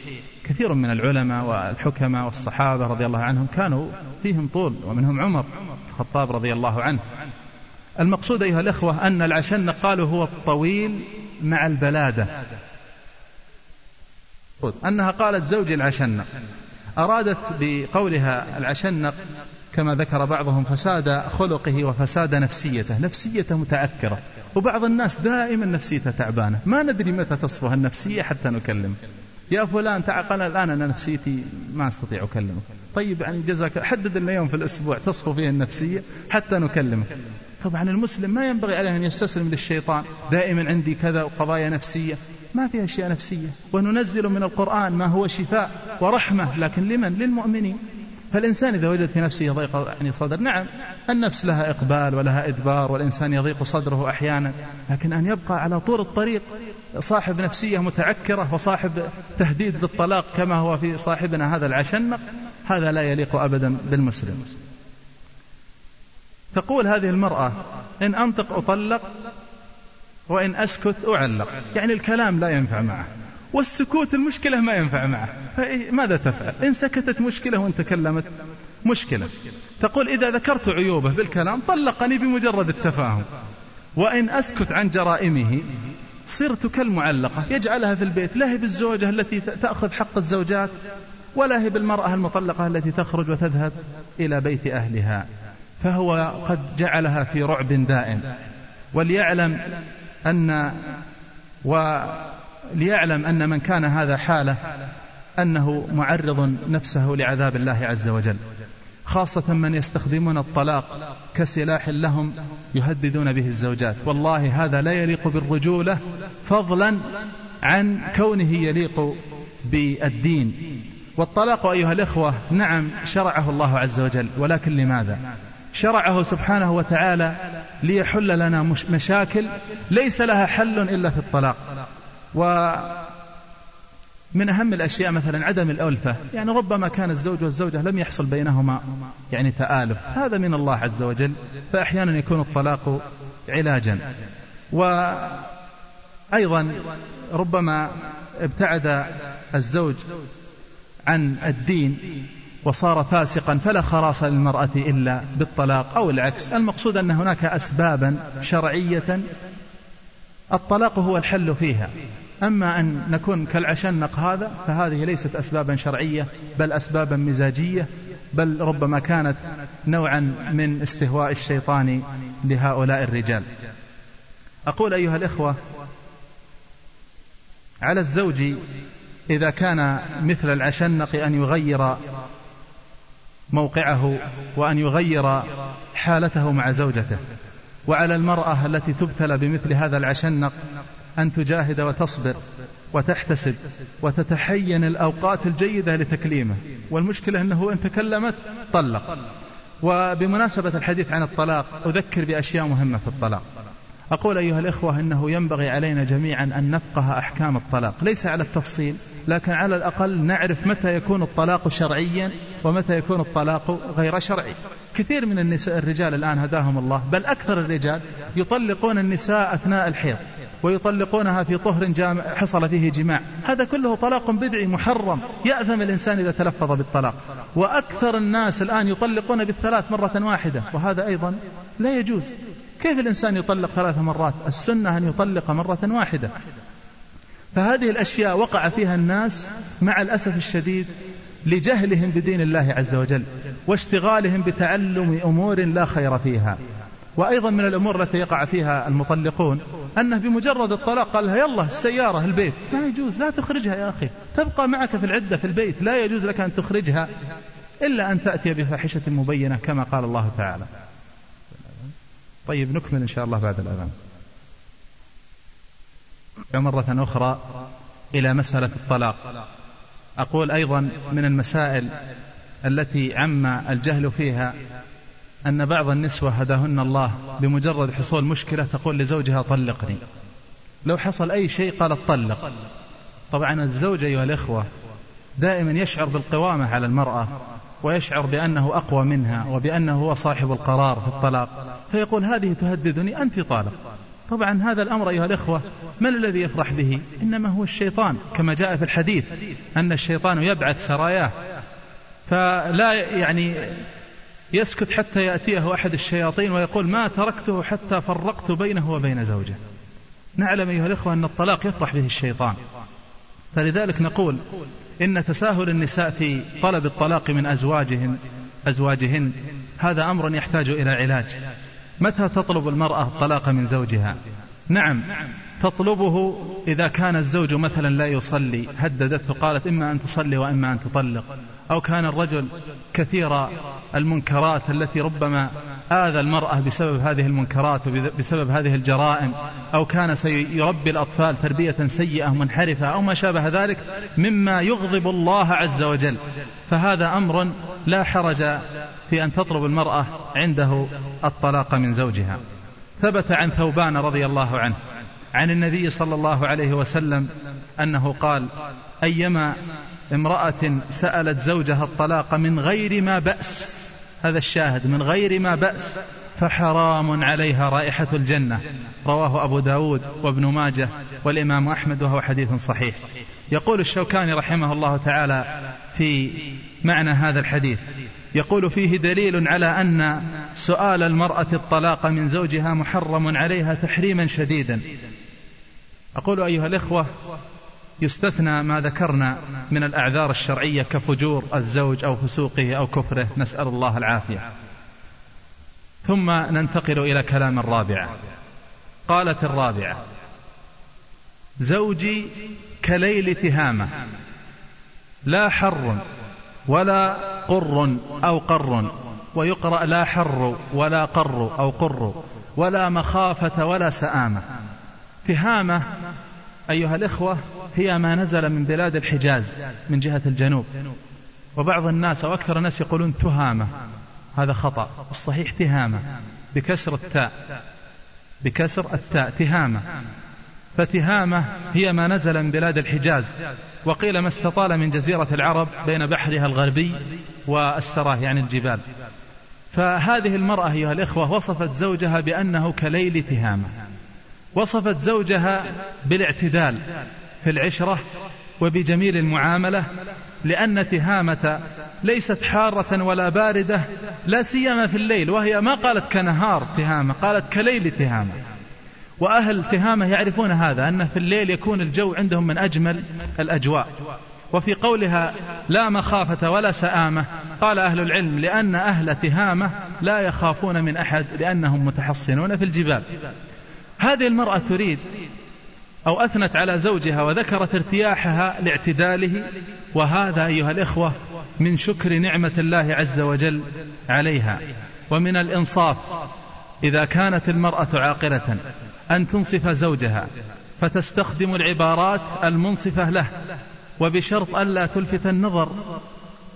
كثير من العلماء والحكماء والصحابة رضي الله عنهم كانوا فيهم طول ومنهم عمر الخطاب رضي الله عنه. المقصود أيها الأخوة أن العشن قالوا هو الطويل مع البلادة. أنها قالت زوجي العشنق أرادت بقولها العشنق كما ذكر بعضهم فساد خلقه وفساد نفسيته نفسيته متعكرة وبعض الناس دائما نفسيته تعبانة. ما ندري متى تصفها النفسية حتى نكلمه يا فلان تعقل الآن أنا نفسيتي ما أستطيع أكلمك. طيب يعني جزاك حدد لنا يوم في الأسبوع تصفو فيه النفسية حتى نكلمك. طبعا المسلم ما ينبغي عليه أن يستسلم للشيطان. دائما عندي كذا وقضايا نفسية. ما في أشياء نفسية. وننزل من القرآن ما هو شفاء ورحمة. لكن لمن؟ للمؤمنين. فالإنسان إذا وجد في نفسه ضيق يعني صدر نعم النفس لها إقبال ولها إدبار والإنسان يضيق صدره أحيانا لكن أن يبقى على طول الطريق صاحب نفسية متعكرة وصاحب تهديد بالطلاق كما هو في صاحبنا هذا العشنق هذا لا يليق أبدا بالمسلم. تقول هذه المرأة إن أنطق أطلق وإن أسكت أعلق. يعني الكلام لا ينفع معه. والسكوت المشكلة ما ينفع معه. ماذا تفعل؟ إن سكتت مشكلة وإن تكلمت مشكلة. تقول إذا ذكرت عيوبه بالكلام طلقني بمجرد التفاهم. وإن أسكت عن جرائمه صرت كالمعلقة. يجعلها في البيت. لا هي بالزوجة التي تأخذ حق الزوجات ولا هي بالمرأة المطلقة التي تخرج وتذهب إلى بيت أهلها. فهو قد جعلها في رعب دائم. وليعلم أن وليعلم أن من كان هذا حالة أنه معرض نفسه لعذاب الله عز وجل. خاصة من يستخدمون الطلاق كسلاح لهم يهددون به الزوجات. والله هذا لا يليق بالرجولة فضلا عن كونه يليق بالدين. والطلاق أيها الإخوة نعم شرعه الله عز وجل ولكن لماذا؟ شرعه سبحانه وتعالى ليحل لنا مشاكل ليس لها حل إلا في الطلاق. ومن أهم الأشياء مثلا عدم الألفة. يعني ربما كان الزوج والزوجة لم يحصل بينهما يعني تآلف. هذا من الله عز وجل. فأحيانا يكون الطلاق علاجا. وأيضا ربما ابتعد الزوج عن الدين وصار فاسقا فلا خلاص للمرأة إلا بالطلاق أو العكس. المقصود أن هناك أسبابا شرعية. الطلاق هو الحل فيها. أما أن نكون كالعشنق هذا فهذه ليست أسبابا شرعية بل أسبابا مزاجية بل ربما كانت نوعا من استهواء الشيطان لهؤلاء الرجال. أقول أيها الإخوة على الزوج إذا كان مثل العشنق أن يغير موقعه وأن يغير حالته مع زوجته وعلى المرأة التي تبتلى بمثل هذا العشنق أن تجاهد وتصبر وتحتسب وتتحين الأوقات الجيدة لتكليمه. والمشكلة أنه إن تكلمت طلق. وبمناسبة الحديث عن الطلاق أذكر بأشياء مهمة في الطلاق. أقول أيها الإخوة أنه ينبغي علينا جميعا أن نفقه أحكام الطلاق. ليس على التفصيل لكن على الأقل نعرف متى يكون الطلاق شرعيا ومتى يكون الطلاق غير شرعي. كثير من النساء الرجال الآن هداهم الله بل أكثر الرجال يطلقون النساء أثناء الحيض. ويطلقونها في طهر جامع حصل فيه جماع. هذا كله طلاق بدعي محرم يأثم الإنسان إذا تلفظ بالطلاق. وأكثر الناس الآن يطلقون بالثلاث مرة واحدة وهذا أيضا لا يجوز. كيف الإنسان يطلق ثلاث مرات؟ السنة أن يطلق مرة واحدة. فهذه الأشياء وقع فيها الناس مع الأسف الشديد لجهلهم بدين الله عز وجل واشتغالهم بتعلم أمور لا خير فيها. وأيضا من الأمور التي يقع فيها المطلقون أنه بمجرد الطلاق قال لها يلا السيارة البيت. ما يجوز لا تخرجها يا أخي. تبقى معك في العدة في البيت. لا يجوز لك أن تخرجها إلا أن تأتي بفاحشة مبينة كما قال الله تعالى. طيب نكمل إن شاء الله بعد الأذان. مرة أخرى إلى مسألة الطلاق. أقول أيضا من المسائل التي عم الجهل فيها أن بعض النسوة هداهن الله بمجرد حصول مشكلة تقول لزوجها طلقني. لو حصل أي شيء قالت طلق. طبعا الزوج أيها الإخوة دائما يشعر بالقوامة على المرأة ويشعر بأنه أقوى منها وبأنه هو صاحب القرار في الطلاق. فيقول هذه تهددني أنت طالق. طبعا هذا الأمر أيها الإخوة من الذي يفرح به؟ إنما هو الشيطان كما جاء في الحديث أن الشيطان يبعث سراياه. فلا يعني يسكت حتى يأتيه أحد الشياطين ويقول ما تركته حتى فرقت بينه وبين زوجه. نعلم أيها الإخوة أن الطلاق يفرح به الشيطان. فلذلك نقول إن تساهل النساء في طلب الطلاق من أزواجهن أزواجهن هذا أمر يحتاج إلى علاج. متى تطلب المرأة الطلاق من زوجها؟ نعم تطلبه إذا كان الزوج مثلا لا يصلي هددته قالت إما أن تصلي وإما أن تطلق. أو كان الرجل كثير المنكرات التي ربما آذى المرأة بسبب هذه المنكرات وبسبب هذه الجرائم أو كان سيربي الأطفال تربية سيئة منحرفة أو ما شابه ذلك مما يغضب الله عز وجل. فهذا أمر لا حرج في أن تطلب المرأة عنده الطلاق من زوجها. ثبت عن ثوبان رضي الله عنه. عن النبي صلى الله عليه وسلم أنه قال أيما امرأة سألت زوجها الطلاق من غير ما بأس هذا الشاهد من غير ما بأس فحرام عليها رائحة الجنة. رواه أبو داود وابن ماجه والإمام أحمد وهو حديث صحيح. يقول الشوكاني رحمه الله تعالى في معنى هذا الحديث يقول فيه دليل على أن سؤال المرأة الطلاق من زوجها محرم عليها تحريما شديدا. أقول أيها الإخوة يستثنى ما ذكرنا من الأعذار الشرعية كفجور الزوج أو فسوقه أو كفره. نسأل الله العافية. ثم ننتقل إلى كلام الرابعة قالت الرابعة زوجي كليل تهامة لا حر ولا قر أو قر ويقرأ لا حر ولا قر أو قر ولا مخافة ولا سآمة. تهامة أيها الإخوة هي ما نزل من بلاد الحجاز من جهة الجنوب. وبعض الناس أو أكثر الناس يقولون تهامة. هذا خطأ. الصحيح تهامة. بكسر التاء. بكسر التاء. تهامة. فتهامة هي ما نزل من بلاد الحجاز. وقيل ما استطال من جزيرة العرب بين بحرها الغربي والسراه يعني الجبال. فهذه المرأة أيها الإخوة وصفت زوجها بأنه كليل تهامة. وصفت زوجها بالاعتدال في العشرة وبجميل المعاملة لأن تهامة ليست حارة ولا باردة لا سيما في الليل وهي ما قالت كنهار تهامة قالت كليل تهامة. وأهل تهامة يعرفون هذا أن في الليل يكون الجو عندهم من أجمل الأجواء. وفي قولها لا مخافة ولا سآمة قال أهل العلم لأن أهل تهامة لا يخافون من أحد لأنهم متحصنون في الجبال. هذه المرأة تريد أو أثنت على زوجها وذكرت ارتياحها لاعتداله وهذا أيها الإخوة من شكر نعمة الله عز وجل عليها. ومن الإنصاف إذا كانت المرأة عاقلة أن تنصف زوجها فتستخدم العبارات المنصفة له وبشرط ألا تلفت النظر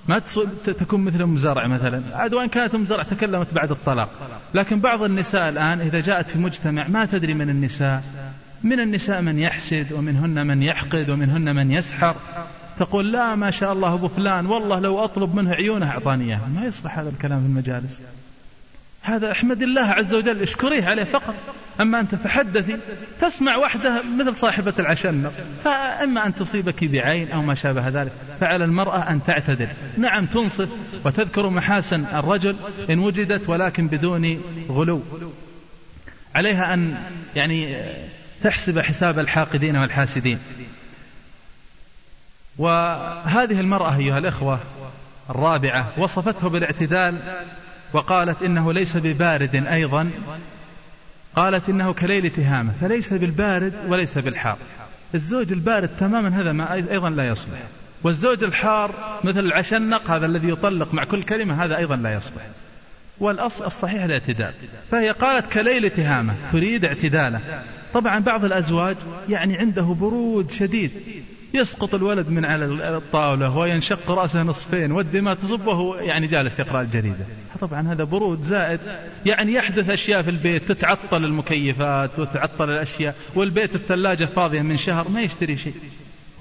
ما تكون مثل أم زرع مثلا. عاد وإن كانت أم زرع تكلمت بعد الطلاق. لكن بعض النساء الآن إذا جاءت في مجتمع ما تدري من النساء. من النساء من يحسد ومنهن من يحقد ومنهن من يسحر. تقول لا ما شاء الله أبو فلان والله لو أطلب منه عيونه أعطاني إياها ما يصلح هذا الكلام في المجالس. هذا احمد الله عز وجل اشكريه عليه فقط. أما أنت تحدثي تسمع وحده مثل صاحبة العشنة فإما أن تصيبك بعين أو ما شابه ذلك فعلى المرأة أن تعتدل. نعم تنصف وتذكر محاسن الرجل إن وجدت ولكن بدون غلو. عليها أن يعني تحسب حساب الحاقدين والحاسدين. وهذه المرأة أيها الإخوة الرابعة وصفته بالاعتدال وقالت إنه ليس ببارد أيضا. قالت إنه كليل تهامة فليس بالبارد وليس بالحار. الزوج البارد تماما هذا ما أيضا لا يصلح. والزوج الحار مثل العشنق هذا الذي يطلق مع كل كلمة هذا أيضا لا يصلح. والأصل الصحيح الاعتدال. فهي قالت كليل تهامة تريد اعتداله. طبعا بعض الأزواج يعني عنده برود شديد. يسقط الولد من على الطاولة وينشق رأسه نصفين والدماء تصب وهو يعني جالس يقرأ الجريدة. طبعا هذا برود زائد يعني يحدث أشياء في البيت تتعطل المكيفات وتعطل الأشياء والبيت الثلاجة فاضية من شهر ما يشتري شيء.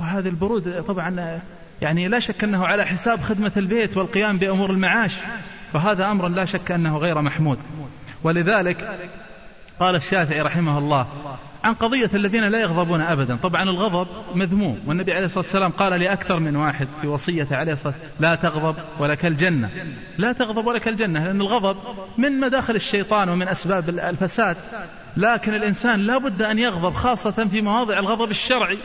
وهذا البرود طبعا يعني لا شك أنه على حساب خدمة البيت والقيام بأمور المعاش فهذا أمر لا شك أنه غير محمود. ولذلك قال الشافعي رحمه الله عن قضية الذين لا يغضبون أبدا. طبعا الغضب مذموم. والنبي عليه الصلاة والسلام قال لأكثر من واحد في وصيته عليه الصلاة لا تغضب ولك الجنة. لا تغضب ولك الجنة لأن الغضب من مداخل الشيطان ومن أسباب الفساد. لكن الإنسان لا بد أن يغضب خاصة في مواضع الغضب الشرعي.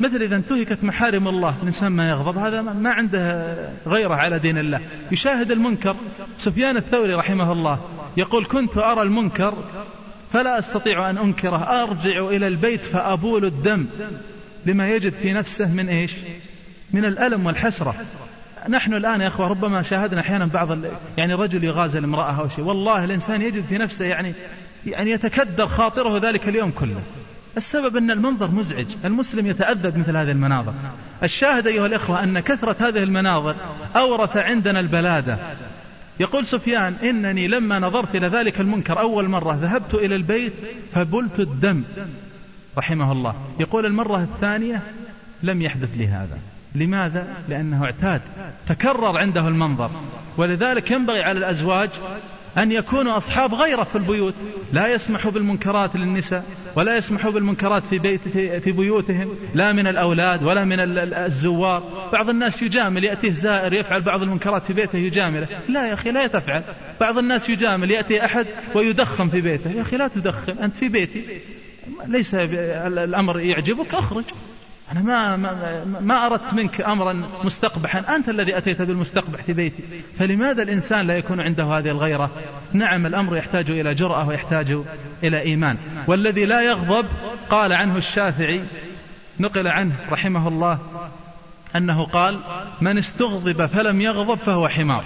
مثل إذا انتهكت محارم الله الإنسان ما يغضب. هذا ما عنده غيره على دين الله. يشاهد المنكر سفيان الثوري رحمه الله يقول كنت أرى المنكر فلا أستطيع أن أنكره. أرجع إلى البيت فأبول الدم لما يجد في نفسه من إيش؟ من الألم والحسرة. نحن الآن يا أخوة ربما شاهدنا أحيانا بعض يعني رجل يغازل امرأة أو شيء. والله الإنسان يجد في نفسه يعني يعني يتكدر خاطره ذلك اليوم كله. السبب أن المنظر مزعج. المسلم يتأذى مثل هذه المناظر. الشاهد أيها الإخوة أن كثرة هذه المناظر أورث عندنا البلادة. يقول سفيان إنني لما نظرت إلى ذلك المنكر أول مرة ذهبت إلى البيت فبلت الدم رحمه الله. يقول المرة الثانية لم يحدث لي هذا. لماذا؟ لأنه اعتاد تكرر عنده المنظر. ولذلك ينبغي على الأزواج أن يكونوا أصحاب غيرة في البيوت لا يسمحوا بالمنكرات للنساء ولا يسمحوا بالمنكرات في, بيت في بيوتهم لا من الأولاد ولا من الزوار. بعض الناس يجامل يأتيه زائر يفعل بعض المنكرات في بيته يجامله. لا يا أخي لا تفعل. بعض الناس يجامل يأتي أحد ويدخن في بيته. يا أخي لا تدخن أنت في بيتي. ليس الأمر يعجبك أخرج. أنا ما, ما, ما أردت منك أمرا مستقبحا. أنت الذي أتيت بالمستقبح في بيتي. فلماذا الإنسان لا يكون عنده هذه الغيرة؟ نعم الأمر يحتاج إلى جرأة ويحتاج إلى إيمان. والذي لا يغضب قال عنه الشافعي نقل عنه رحمه الله أنه قال من استغضب فلم يغضب فهو حمار.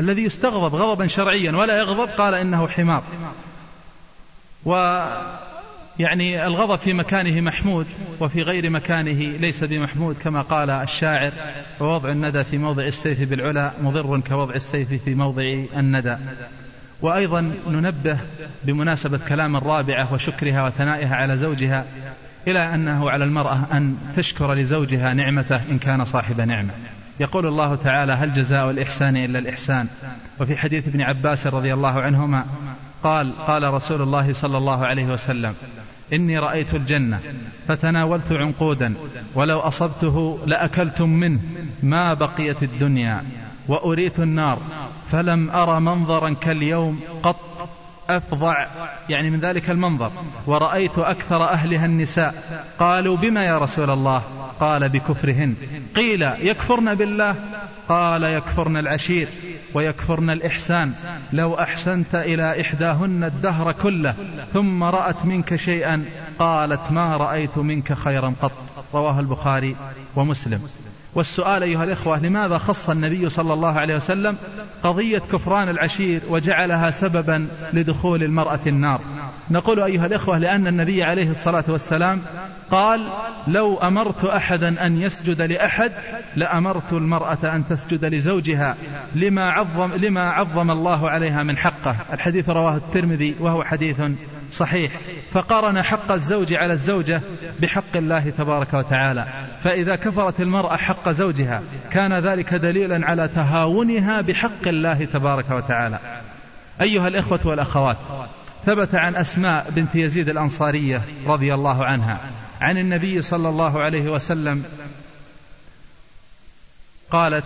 الذي يستغضب غضبا شرعيا ولا يغضب قال إنه حمار. و يعني الغضب في مكانه محمود وفي غير مكانه ليس بمحمود كما قال الشاعر ووضع الندى في موضع السيف بالعلا مضر كوضع السيف في موضع الندى. وأيضا ننبه بمناسبة كلام الرابعة وشكرها وثنائها على زوجها إلى أنه على المرأة أن تشكر لزوجها نعمته إن كان صاحب نعمة. يقول الله تعالى هل جزاء الإحسان إلا الإحسان؟ وفي حديث ابن عباس رضي الله عنهما قال قال رسول الله صلى الله عليه وسلم إني رأيت الجنة فتناولت عنقودا ولو أصبته لأكلتم منه ما بقيت الدنيا وأريت النار فلم أرى منظرا كاليوم قط أفظع. يعني من ذلك المنظر ورأيت أكثر أهلها النساء قالوا بما يا رسول الله؟ قال بكفرهن. قيل يكفرن بالله؟ قال يكفرن العشير ويكفرن الإحسان. لو أحسنت إلى إحداهن الدهر كله ثم رأت منك شيئا قالت ما رأيت منك خيرا قط. رواه البخاري ومسلم. والسؤال أيها الإخوة لماذا خص النبي صلى الله عليه وسلم قضية كفران العشير وجعلها سببا لدخول المرأة النار؟ نقول أيها الإخوة لأن النبي عليه الصلاة والسلام قال لو أمرت أحدا أن يسجد لأحد لأمرت المرأة أن تسجد لزوجها لما عظم, لما عظم الله عليها من حقه. الحديث رواه الترمذي وهو حديث صحيح فقارن حق الزوج على الزوجة بحق الله تبارك وتعالى فإذا كفرت المرأة حق زوجها كان ذلك دليلا على تهاونها بحق الله تبارك وتعالى. أيها الإخوة والأخوات ثبت عن أسماء بنت يزيد الأنصارية رضي الله عنها عن النبي صلى الله عليه وسلم قالت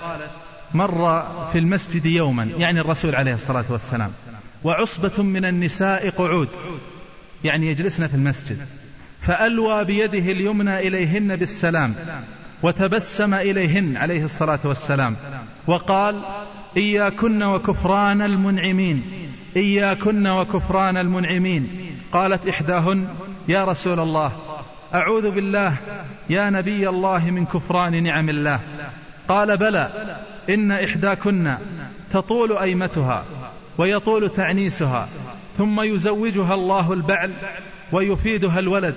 مر في المسجد يوما يعني الرسول عليه الصلاة والسلام وعصبة من النساء قعود يعني يجلسن في المسجد. فألوى بيده اليمنى إليهن بالسلام وتبسم إليهن عليه الصلاة والسلام وقال إياكن وكفران المنعمين إياكن وكفران المنعمين. قالت إحداهن يا رسول الله أعوذ بالله يا نبي الله من كفران نعم الله. قال بلى إن إحداكن تطول أيمتها ويطول تعنيسها ثم يزوجها الله البعل ويفيدها الولد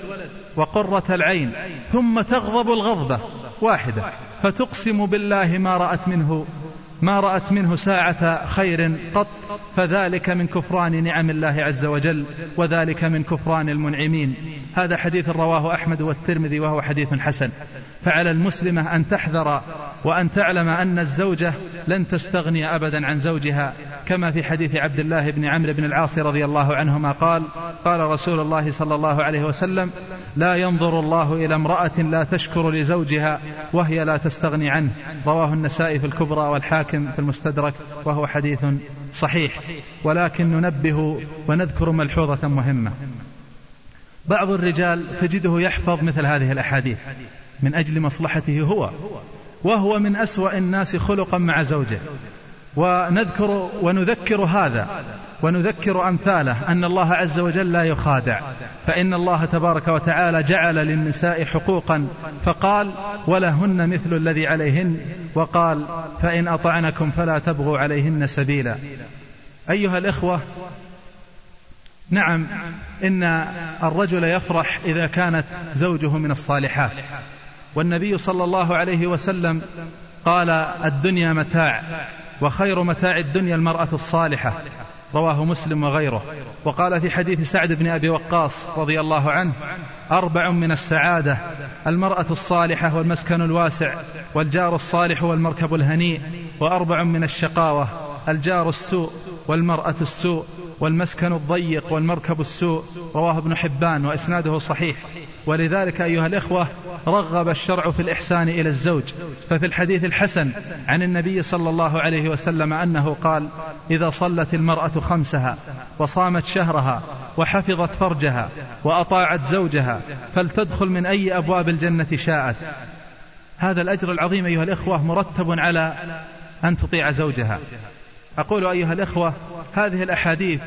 وقرة العين ثم تغضب الغضبة واحدة فتقسم بالله ما رأت منه ما رأت منه ساعة خير قط فذلك من كفران نعم الله عز وجل وذلك من كفران المنعمين. هذا حديث رواه أحمد والترمذي وهو حديث حسن. فعلى المسلمة أن تحذر وأن تعلم أن الزوجة لن تستغني أبدا عن زوجها كما في حديث عبد الله بن عمرو بن العاص رضي الله عنهما قال قال رسول الله صلى الله عليه وسلم لا ينظر الله إلى امرأة لا تشكر لزوجها وهي لا تستغني عنه. رواه النسائي في الكبرى والحاكم في المستدرك وهو حديث صحيح. ولكن ننبه ونذكر ملحوظة مهمة. بعض الرجال تجده يحفظ مثل هذه الأحاديث. من أجل مصلحته هو وهو من أسوأ الناس خلقا مع زوجه. ونذكر ونذكر هذا ونذكر أمثاله أن الله عز وجل لا يخادع. فإن الله تبارك وتعالى جعل للنساء حقوقا فقال ولهن مثل الذي عليهن وقال فإن أطعنكم فلا تبغوا عليهن سبيلا أيها الإخوة نعم إن الرجل يفرح إذا كانت زوجه من الصالحات. والنبي صلى الله عليه وسلم قال الدنيا متاع وخير متاع الدنيا المرأة الصالحة رواه مسلم وغيره. وقال في حديث سعد بن أبي وقاص رضي الله عنه أربع من السعادة المرأة الصالحة والمسكن الواسع والجار الصالح والمركب الهنيء وأربع من الشقاوة الجار السوء والمرأة السوء. والمسكن الضيق والمركب السوء رواه ابن حبان وإسناده صحيح. ولذلك أيها الإخوة رغب الشرع في الإحسان إلى الزوج. ففي الحديث الحسن عن النبي صلى الله عليه وسلم أنه قال إذا صلت المرأة خمسها وصامت شهرها وحفظت فرجها وأطاعت زوجها فلتدخل من أي أبواب الجنة شاءت. هذا الأجر العظيم أيها الإخوة مرتب على أن تطيع زوجها. أقول أيها الإخوة هذه الأحاديث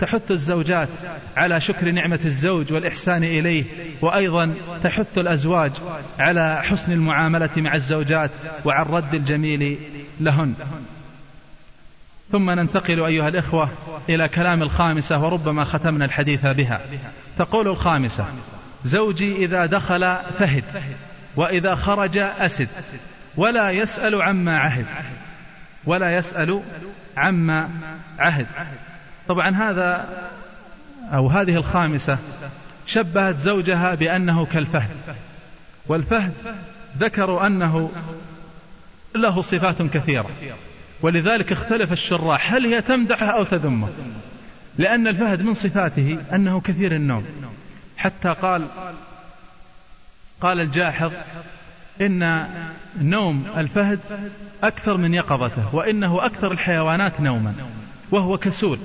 تحث, الزوجات على شكر نعمة الزوج والإحسان إليه وأيضا تحث الأزواج على حسن المعاملة مع الزوجات وعن رد الجميل لهن. ثم ننتقل أيها الإخوة إلى كلام الخامسة وربما ختمنا الحديث بها. تقول الخامسة زوجي إذا دخل فهد وإذا خرج أسد ولا يسأل عما عهد. ولا يسأل عما عهد. طبعا هذا أو هذه الخامسة شبهت زوجها بأنه كالفهد. والفهد ذكروا أنه له صفات كثيرة. ولذلك اختلف الشراح هل هي تمدحه أو تذمه. لأن الفهد من صفاته أنه كثير النوم. حتى قال قال الجاحظ إن نوم الفهد أكثر من يقظته وإنه أكثر الحيوانات نوما وهو كسول.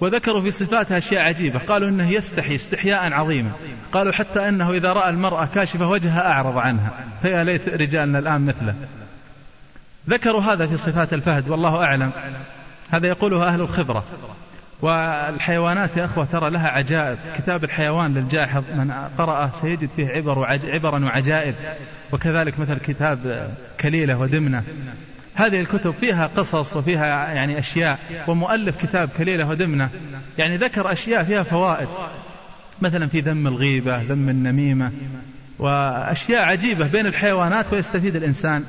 وذكروا في صفاته أشياء عجيبة. قالوا إنه يستحي استحياء عظيما. قالوا حتى أنه إذا رأى المرأة كاشفة وجهها أعرض عنها. فيا ليت رجالنا الآن مثله. ذكروا هذا في صفات الفهد والله أعلم. هذا يقوله أهل الخبرة. والحيوانات يا أخوة ترى لها عجائب. كتاب الحيوان للجاحظ من قرأه سيجد فيه عبر وعبرا وعجائب. وكذلك مثل كتاب كليلة ودمنة. هذه الكتب فيها قصص وفيها يعني أشياء. ومؤلف كتاب كليلة ودمنة. يعني ذكر أشياء فيها فوائد. مثلا في ذم الغيبة ذم النميمة. وأشياء عجيبة بين الحيوانات ويستفيد الإنسان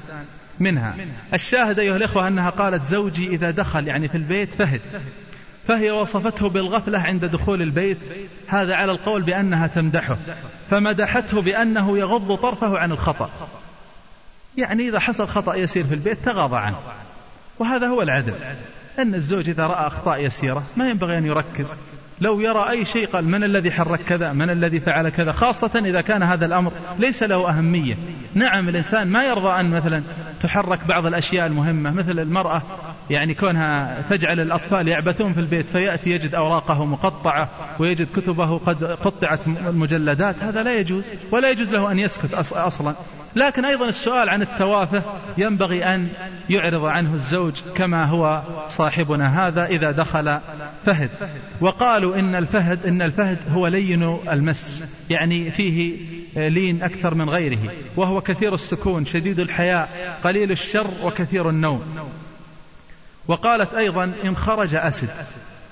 منها. الشاهد أيها الإخوة أنها قالت زوجي إذا دخل يعني في البيت فهد. فهي وصفته بالغفلة عند دخول البيت هذا على القول بأنها تمدحه فمدحته بأنه يغض طرفه عن الخطأ. يعني إذا حصل خطأ يسير في البيت تغاضى عنه. وهذا هو العدل. أن الزوج إذا رأى أخطاء يسيرة ما ينبغي أن يركز. لو يرى أي شيء قال من الذي حرك كذا من الذي فعل كذا خاصة إذا كان هذا الأمر ليس له أهمية. نعم الإنسان ما يرضى أن مثلا تحرك بعض الأشياء المهمة مثل المرأة يعني كونها تجعل الأطفال يعبثون في البيت فيأتي يجد أوراقه مقطعة ويجد كتبه قد قطعت المجلدات هذا لا يجوز ولا يجوز له أن يسكت أصلا. لكن أيضا السؤال عن التوافه ينبغي أن يعرض عنه الزوج كما هو صاحبنا هذا إذا دخل فهد. وقالوا إن الفهد إن الفهد هو لين المس يعني فيه لين أكثر من غيره وهو كثير السكون شديد الحياء قليل الشر وكثير النوم. وقالت أيضا إن خرج أسد.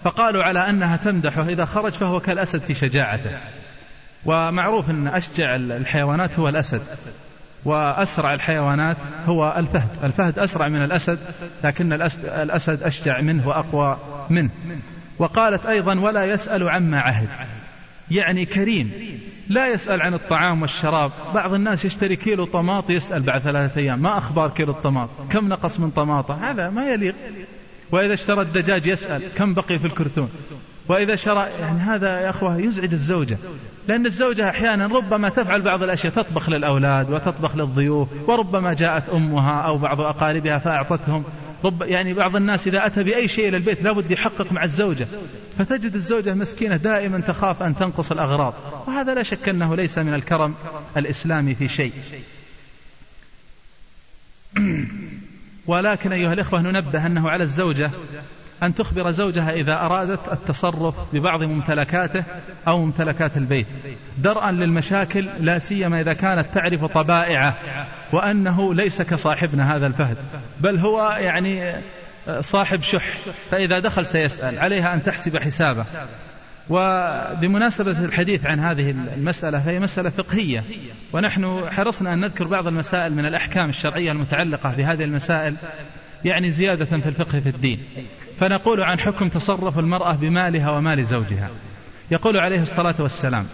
فقالوا على أنها تمدحه إذا خرج فهو كالأسد في شجاعته. ومعروف أن أشجع الحيوانات هو الأسد وأسرع الحيوانات هو الفهد. الفهد أسرع من الأسد لكن الأسد أشجع منه وأقوى منه. وقالت أيضا ولا يسأل عما عهد. يعني كريم. لا يسأل عن الطعام والشراب. بعض الناس يشتري كيلو طماط يسأل بعد ثلاثة أيام. ما أخبار كيلو الطماط؟ كم نقص من طماطة؟ هذا ما يليق. وإذا اشترى الدجاج يسأل كم بقي في الكرتون؟ وإذا شرى يعني هذا يا أخوة يزعج الزوجة. لأن الزوجة أحيانا ربما تفعل بعض الأشياء تطبخ للأولاد وتطبخ للضيوف وربما جاءت أمها أو بعض أقاربها فأعطتهم. رب يعني بعض الناس إذا أتى بأي شيء إلى البيت لابد يحقق مع الزوجة. فتجد الزوجة مسكينة دائما تخاف أن تنقص الأغراض. وهذا لا شك أنه ليس من الكرم الإسلامي في شيء. ولكن أيها الإخوة ننبه أنه على الزوجة أن تخبر زوجها إذا أرادت التصرف ببعض ممتلكاته أو ممتلكات البيت درءا للمشاكل لا سيما إذا كانت تعرف طبائعه وأنه ليس كصاحبنا هذا الفهد بل هو يعني صاحب شح فإذا دخل سيسأل عليها أن تحسب حسابه. وبمناسبة الحديث عن هذه المسألة فهي مسألة فقهية ونحن حرصنا أن نذكر بعض المسائل من الأحكام الشرعية المتعلقة بهذه المسائل يعني زيادة في الفقه في الدين. فنقول عن حكم تصرف المرأة بمالها ومال زوجها. يقول عليه الصلاة والسلام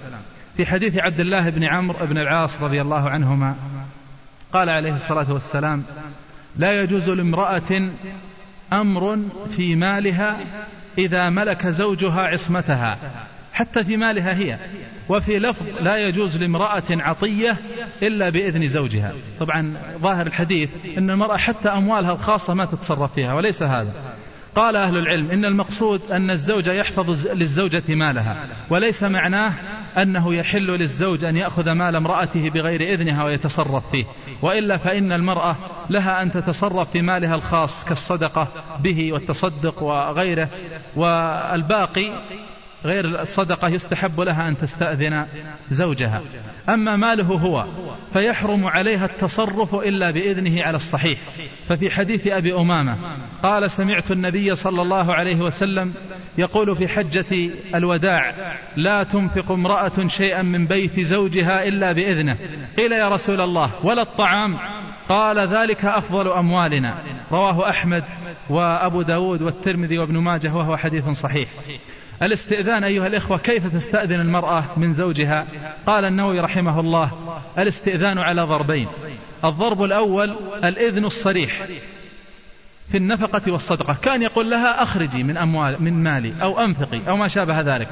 في حديث عبد الله بن عمرو بن العاص رضي الله عنهما قال عليه الصلاة والسلام لا يجوز لامرأة أمر في مالها إذا ملك زوجها عصمتها حتى في مالها هي وفي لفظ لا يجوز لامرأة عطية إلا بإذن زوجها. طبعا ظاهر الحديث أن المرأة حتى أموالها الخاصة ما تتصرف فيها وليس هذا. قال أهل العلم إن المقصود أن الزوج يحفظ للزوجة مالها وليس معناه أنه يحل للزوج أن يأخذ مال امرأته بغير إذنها ويتصرف فيه وإلا فإن المرأة لها أن تتصرف في مالها الخاص كالصدقة به والتصدق وغيره والباقي غير الصدقة يستحب لها أن تستأذن زوجها. أما ماله هو فيحرم عليها التصرف إلا بإذنه على الصحيح. ففي حديث أبي أمامة قال سمعت النبي صلى الله عليه وسلم يقول في حجة الوداع لا تنفق امرأة شيئا من بيت زوجها إلا بإذنه. قيل يا رسول الله ولا الطعام؟ قال ذلك أفضل أموالنا. رواه أحمد وأبو داود والترمذي وابن ماجه وهو حديث صحيح. الاستئذان أيها الإخوة كيف تستأذن المرأة من زوجها؟ قال النووي رحمه الله الاستئذان على ضربين الضرب الأول الإذن الصريح في النفقة والصدقة كان يقول لها أخرجي من أموال من مالي أو أنفقي أو ما شابه ذلك.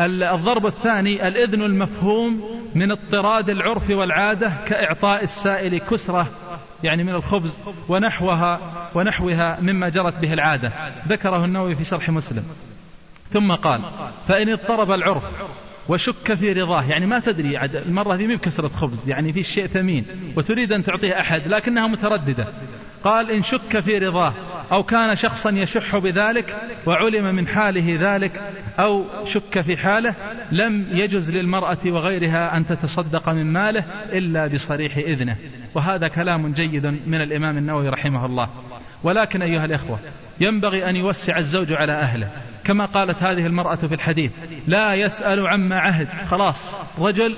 الضرب الثاني الإذن المفهوم من اضطراد العرف والعادة كإعطاء السائل كسرة يعني من الخبز ونحوها ونحوها مما جرت به العادة. ذكره النووي في شرح مسلم. ثم قال فإن اضطرب العرف وشك في رضاه يعني ما تدري المرة هذه مو بكسرة خبز يعني في شيء ثمين وتريد أن تعطيه أحد لكنها مترددة. قال إن شك في رضاه أو كان شخصا يشح بذلك وعلم من حاله ذلك أو شك في حاله لم يجز للمرأة وغيرها أن تتصدق من ماله إلا بصريح إذنه. وهذا كلام جيد من الإمام النووي رحمه الله. ولكن أيها الإخوة ينبغي أن يوسع الزوج على أهله. كما قالت هذه المرأة في الحديث لا يسأل عما عهد. خلاص رجل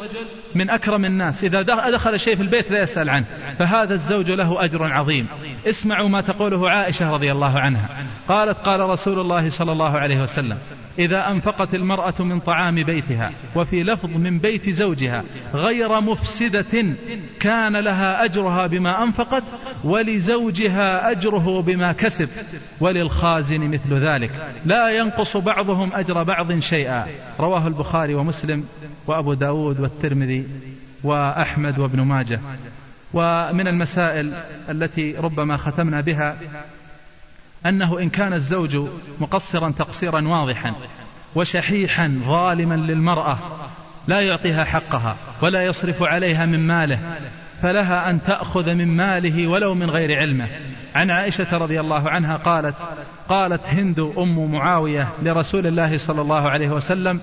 من أكرم الناس. إذا دخل شيء في البيت لا يسأل عنه. فهذا الزوج له أجر عظيم. اسمعوا ما تقوله عائشة رضي الله عنها. قالت قال رسول الله صلى الله عليه وسلم إذا أنفقت المرأة من طعام بيتها وفي لفظ من بيت زوجها غير مفسدة كان لها أجرها بما أنفقت ولزوجها أجره بما كسب وللخازن مثل ذلك. لا ينقص بعضهم أجر بعض شيئا. رواه البخاري ومسلم وأبو داود والترمذي وأحمد وابن ماجه. ومن المسائل التي ربما ختمنا بها أنه إن كان الزوج مقصرا تقصيرا واضحا وشحيحا ظالما للمرأة لا يعطيها حقها ولا يصرف عليها من ماله فلها أن تأخذ من ماله ولو من غير علمه. عن عائشة رضي الله عنها قالت قالت هند أم معاوية لرسول الله صلى الله عليه وسلم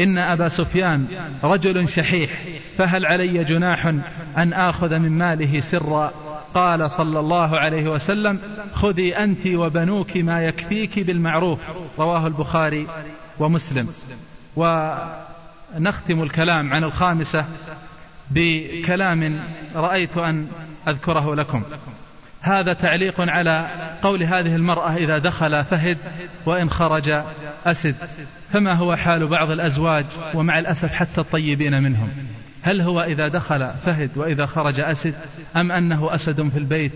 إن أبا سفيان رجل شحيح فهل علي جناح أن آخذ من ماله سرا؟ قال صلى الله عليه وسلم خذي أنت وبنوك ما يكفيك بالمعروف. رواه البخاري ومسلم. ونختم الكلام عن الخامسة بكلام رأيت أن أذكره لكم. هذا تعليق على قول هذه المرأة إذا دخل فهد وإن خرج أسد. فما هو حال بعض الأزواج ومع الأسف حتى الطيبين منهم. هل هو إذا دخل فهد وإذا خرج أسد أم أنه أسد في البيت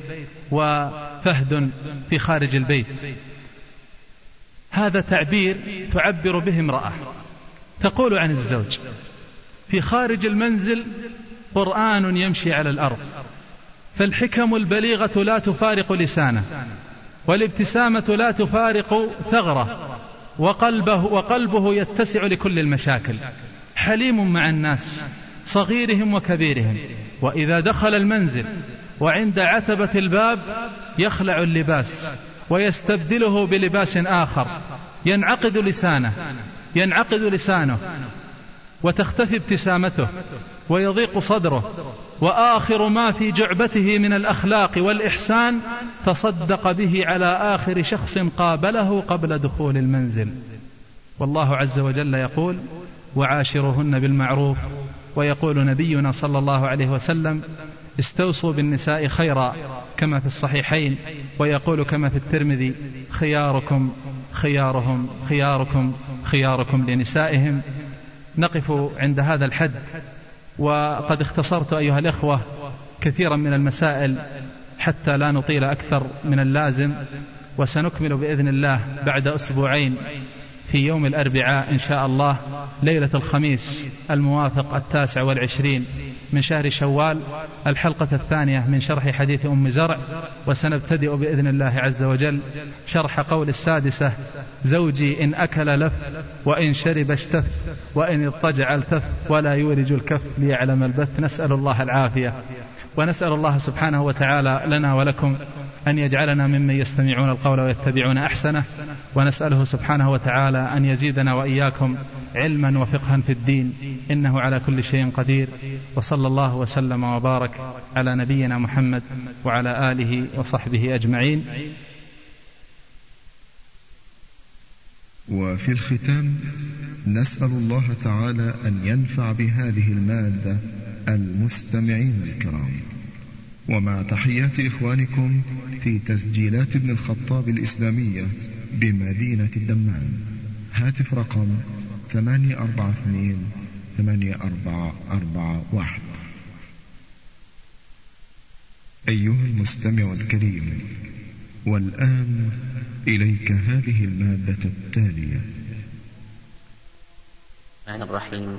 وفهد في خارج البيت؟ هذا تعبير تعبر به امرأة تقول عن الزوج في خارج المنزل قرآن يمشي على الأرض فالحكم البليغة لا تفارق لسانه والابتسامة لا تفارق ثغره وقلبه, وقلبه يتسع لكل المشاكل حليم مع الناس صغيرهم وكبيرهم وإذا دخل المنزل وعند عتبة الباب يخلع اللباس ويستبدله بلباس آخر ينعقد لسانه ينعقد لسانه وتختفي ابتسامته ويضيق صدره وآخر ما في جعبته من الأخلاق والإحسان تصدق به على آخر شخص قابله قبل دخول المنزل. والله عز وجل يقول وعاشرهن بالمعروف ويقول نبينا صلى الله عليه وسلم استوصوا بالنساء خيرا كما في الصحيحين ويقول كما في الترمذي خياركم خيارهم خياركم خياركم لنسائهم. نقف عند هذا الحد. وقد اختصرت أيها الإخوة كثيرا من المسائل حتى لا نطيل أكثر من اللازم وسنكمل بإذن الله بعد أسبوعين. في يوم الأربعاء إن شاء الله ليلة الخميس الموافق التاسع والعشرين من شهر شوال الحلقة الثانية من شرح حديث أم زرع وسنبتدئ بإذن الله عز وجل شرح قول السادسة زوجي إن أكل لف وإن شرب اشتف وإن اضطجع التف ولا يورج الكف ليعلم البث. نسأل الله العافية. ونسأل الله سبحانه وتعالى لنا ولكم أن يجعلنا ممن يستمعون القول ويتبعون أحسنه ونسأله سبحانه وتعالى أن يزيدنا وإياكم علما وفقها في الدين إنه على كل شيء قدير وصلى الله وسلم وبارك على نبينا محمد وعلى آله وصحبه أجمعين. وفي الختام نسأل الله تعالى أن ينفع بهذه المادة المستمعين الكرام. ومع تحيات إخوانكم في تسجيلات ابن الخطاب الإسلامية بمدينة الدمام. هاتف رقم ثمانية أربعة اثنين ثمانية أربعة أربعة واحد. أيها المستمع الكريم والآن إليك هذه المادة التالية. الرحمن الرحيم.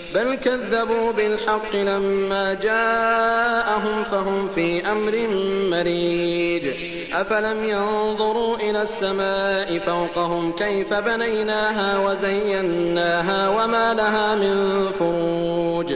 بل كذبوا بالحق لما جاءهم فهم في أمر مريج. أفلم ينظروا إلى السماء فوقهم كيف بنيناها وزيناها وما لها من فروج.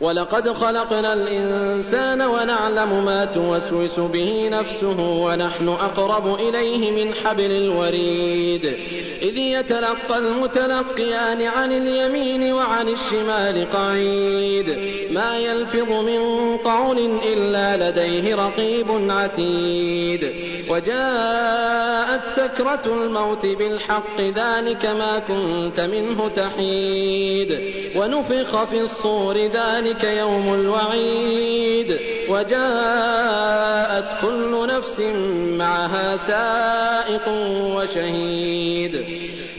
ولقد خلقنا الإنسان ونعلم ما توسوس به نفسه ونحن أقرب إليه من حبل الوريد. إذ يتلقى المتلقيان عن اليمين وعن الشمال قعيد. ما يلفظ من قول إلا لديه رقيب عتيد. وجاءت سكرة الموت بالحق ذلك ما كنت منه تحيد. ونفخ في الصور ذلك يوم الوعيد. وجاءت كل نفس معها سائق وشهيد.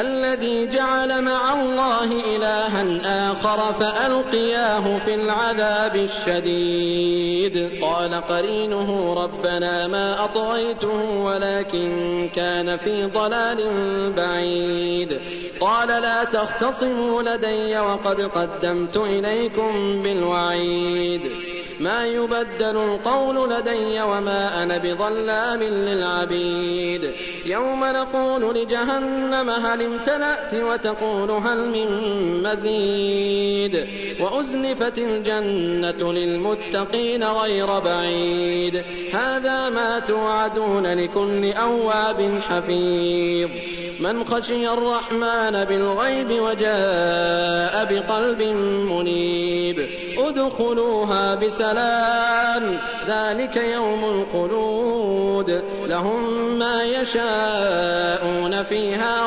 الذي جعل مع الله إلها آخر فألقياه في العذاب الشديد. قال قرينه ربنا ما أطغيته ولكن كان في ضلال بعيد. قال لا تختصموا لدي وقد قدمت إليكم بالوعيد. ما يبدل القول لدي وما أنا بظلام للعبيد. يوم نقول لجهنم هل امتلأت وتقول هل من مزيد وأزلفت الجنة للمتقين غير بعيد. هذا ما توعدون لكل أواب حفيظ. من خشي الرحمن بالغيب وجاء بقلب منيب. ادخلوها بسلام ذلك يوم الخلود. لهم ما يشاءون فيها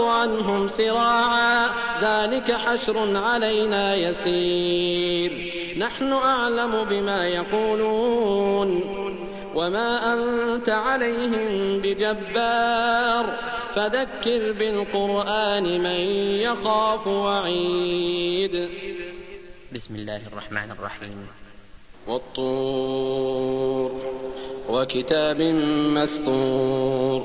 عنهم سراعا ذلك حشر علينا يسير. نحن أعلم بما يقولون. وما أنت عليهم بجبار. فذكر بالقرآن من يخاف وعيد. بسم الله الرحمن الرحيم. والطور وكتاب مسطور.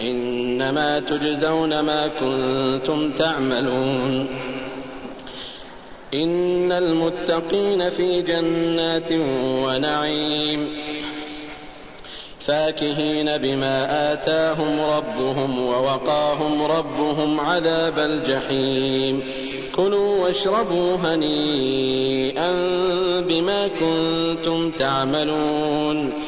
إنما تجزون ما كنتم تعملون. إن المتقين في جنات ونعيم. فاكهين بما آتاهم ربهم ووقاهم ربهم عذاب الجحيم. كلوا واشربوا هنيئا بما كنتم تعملون.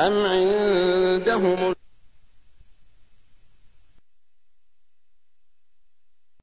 أم عندهم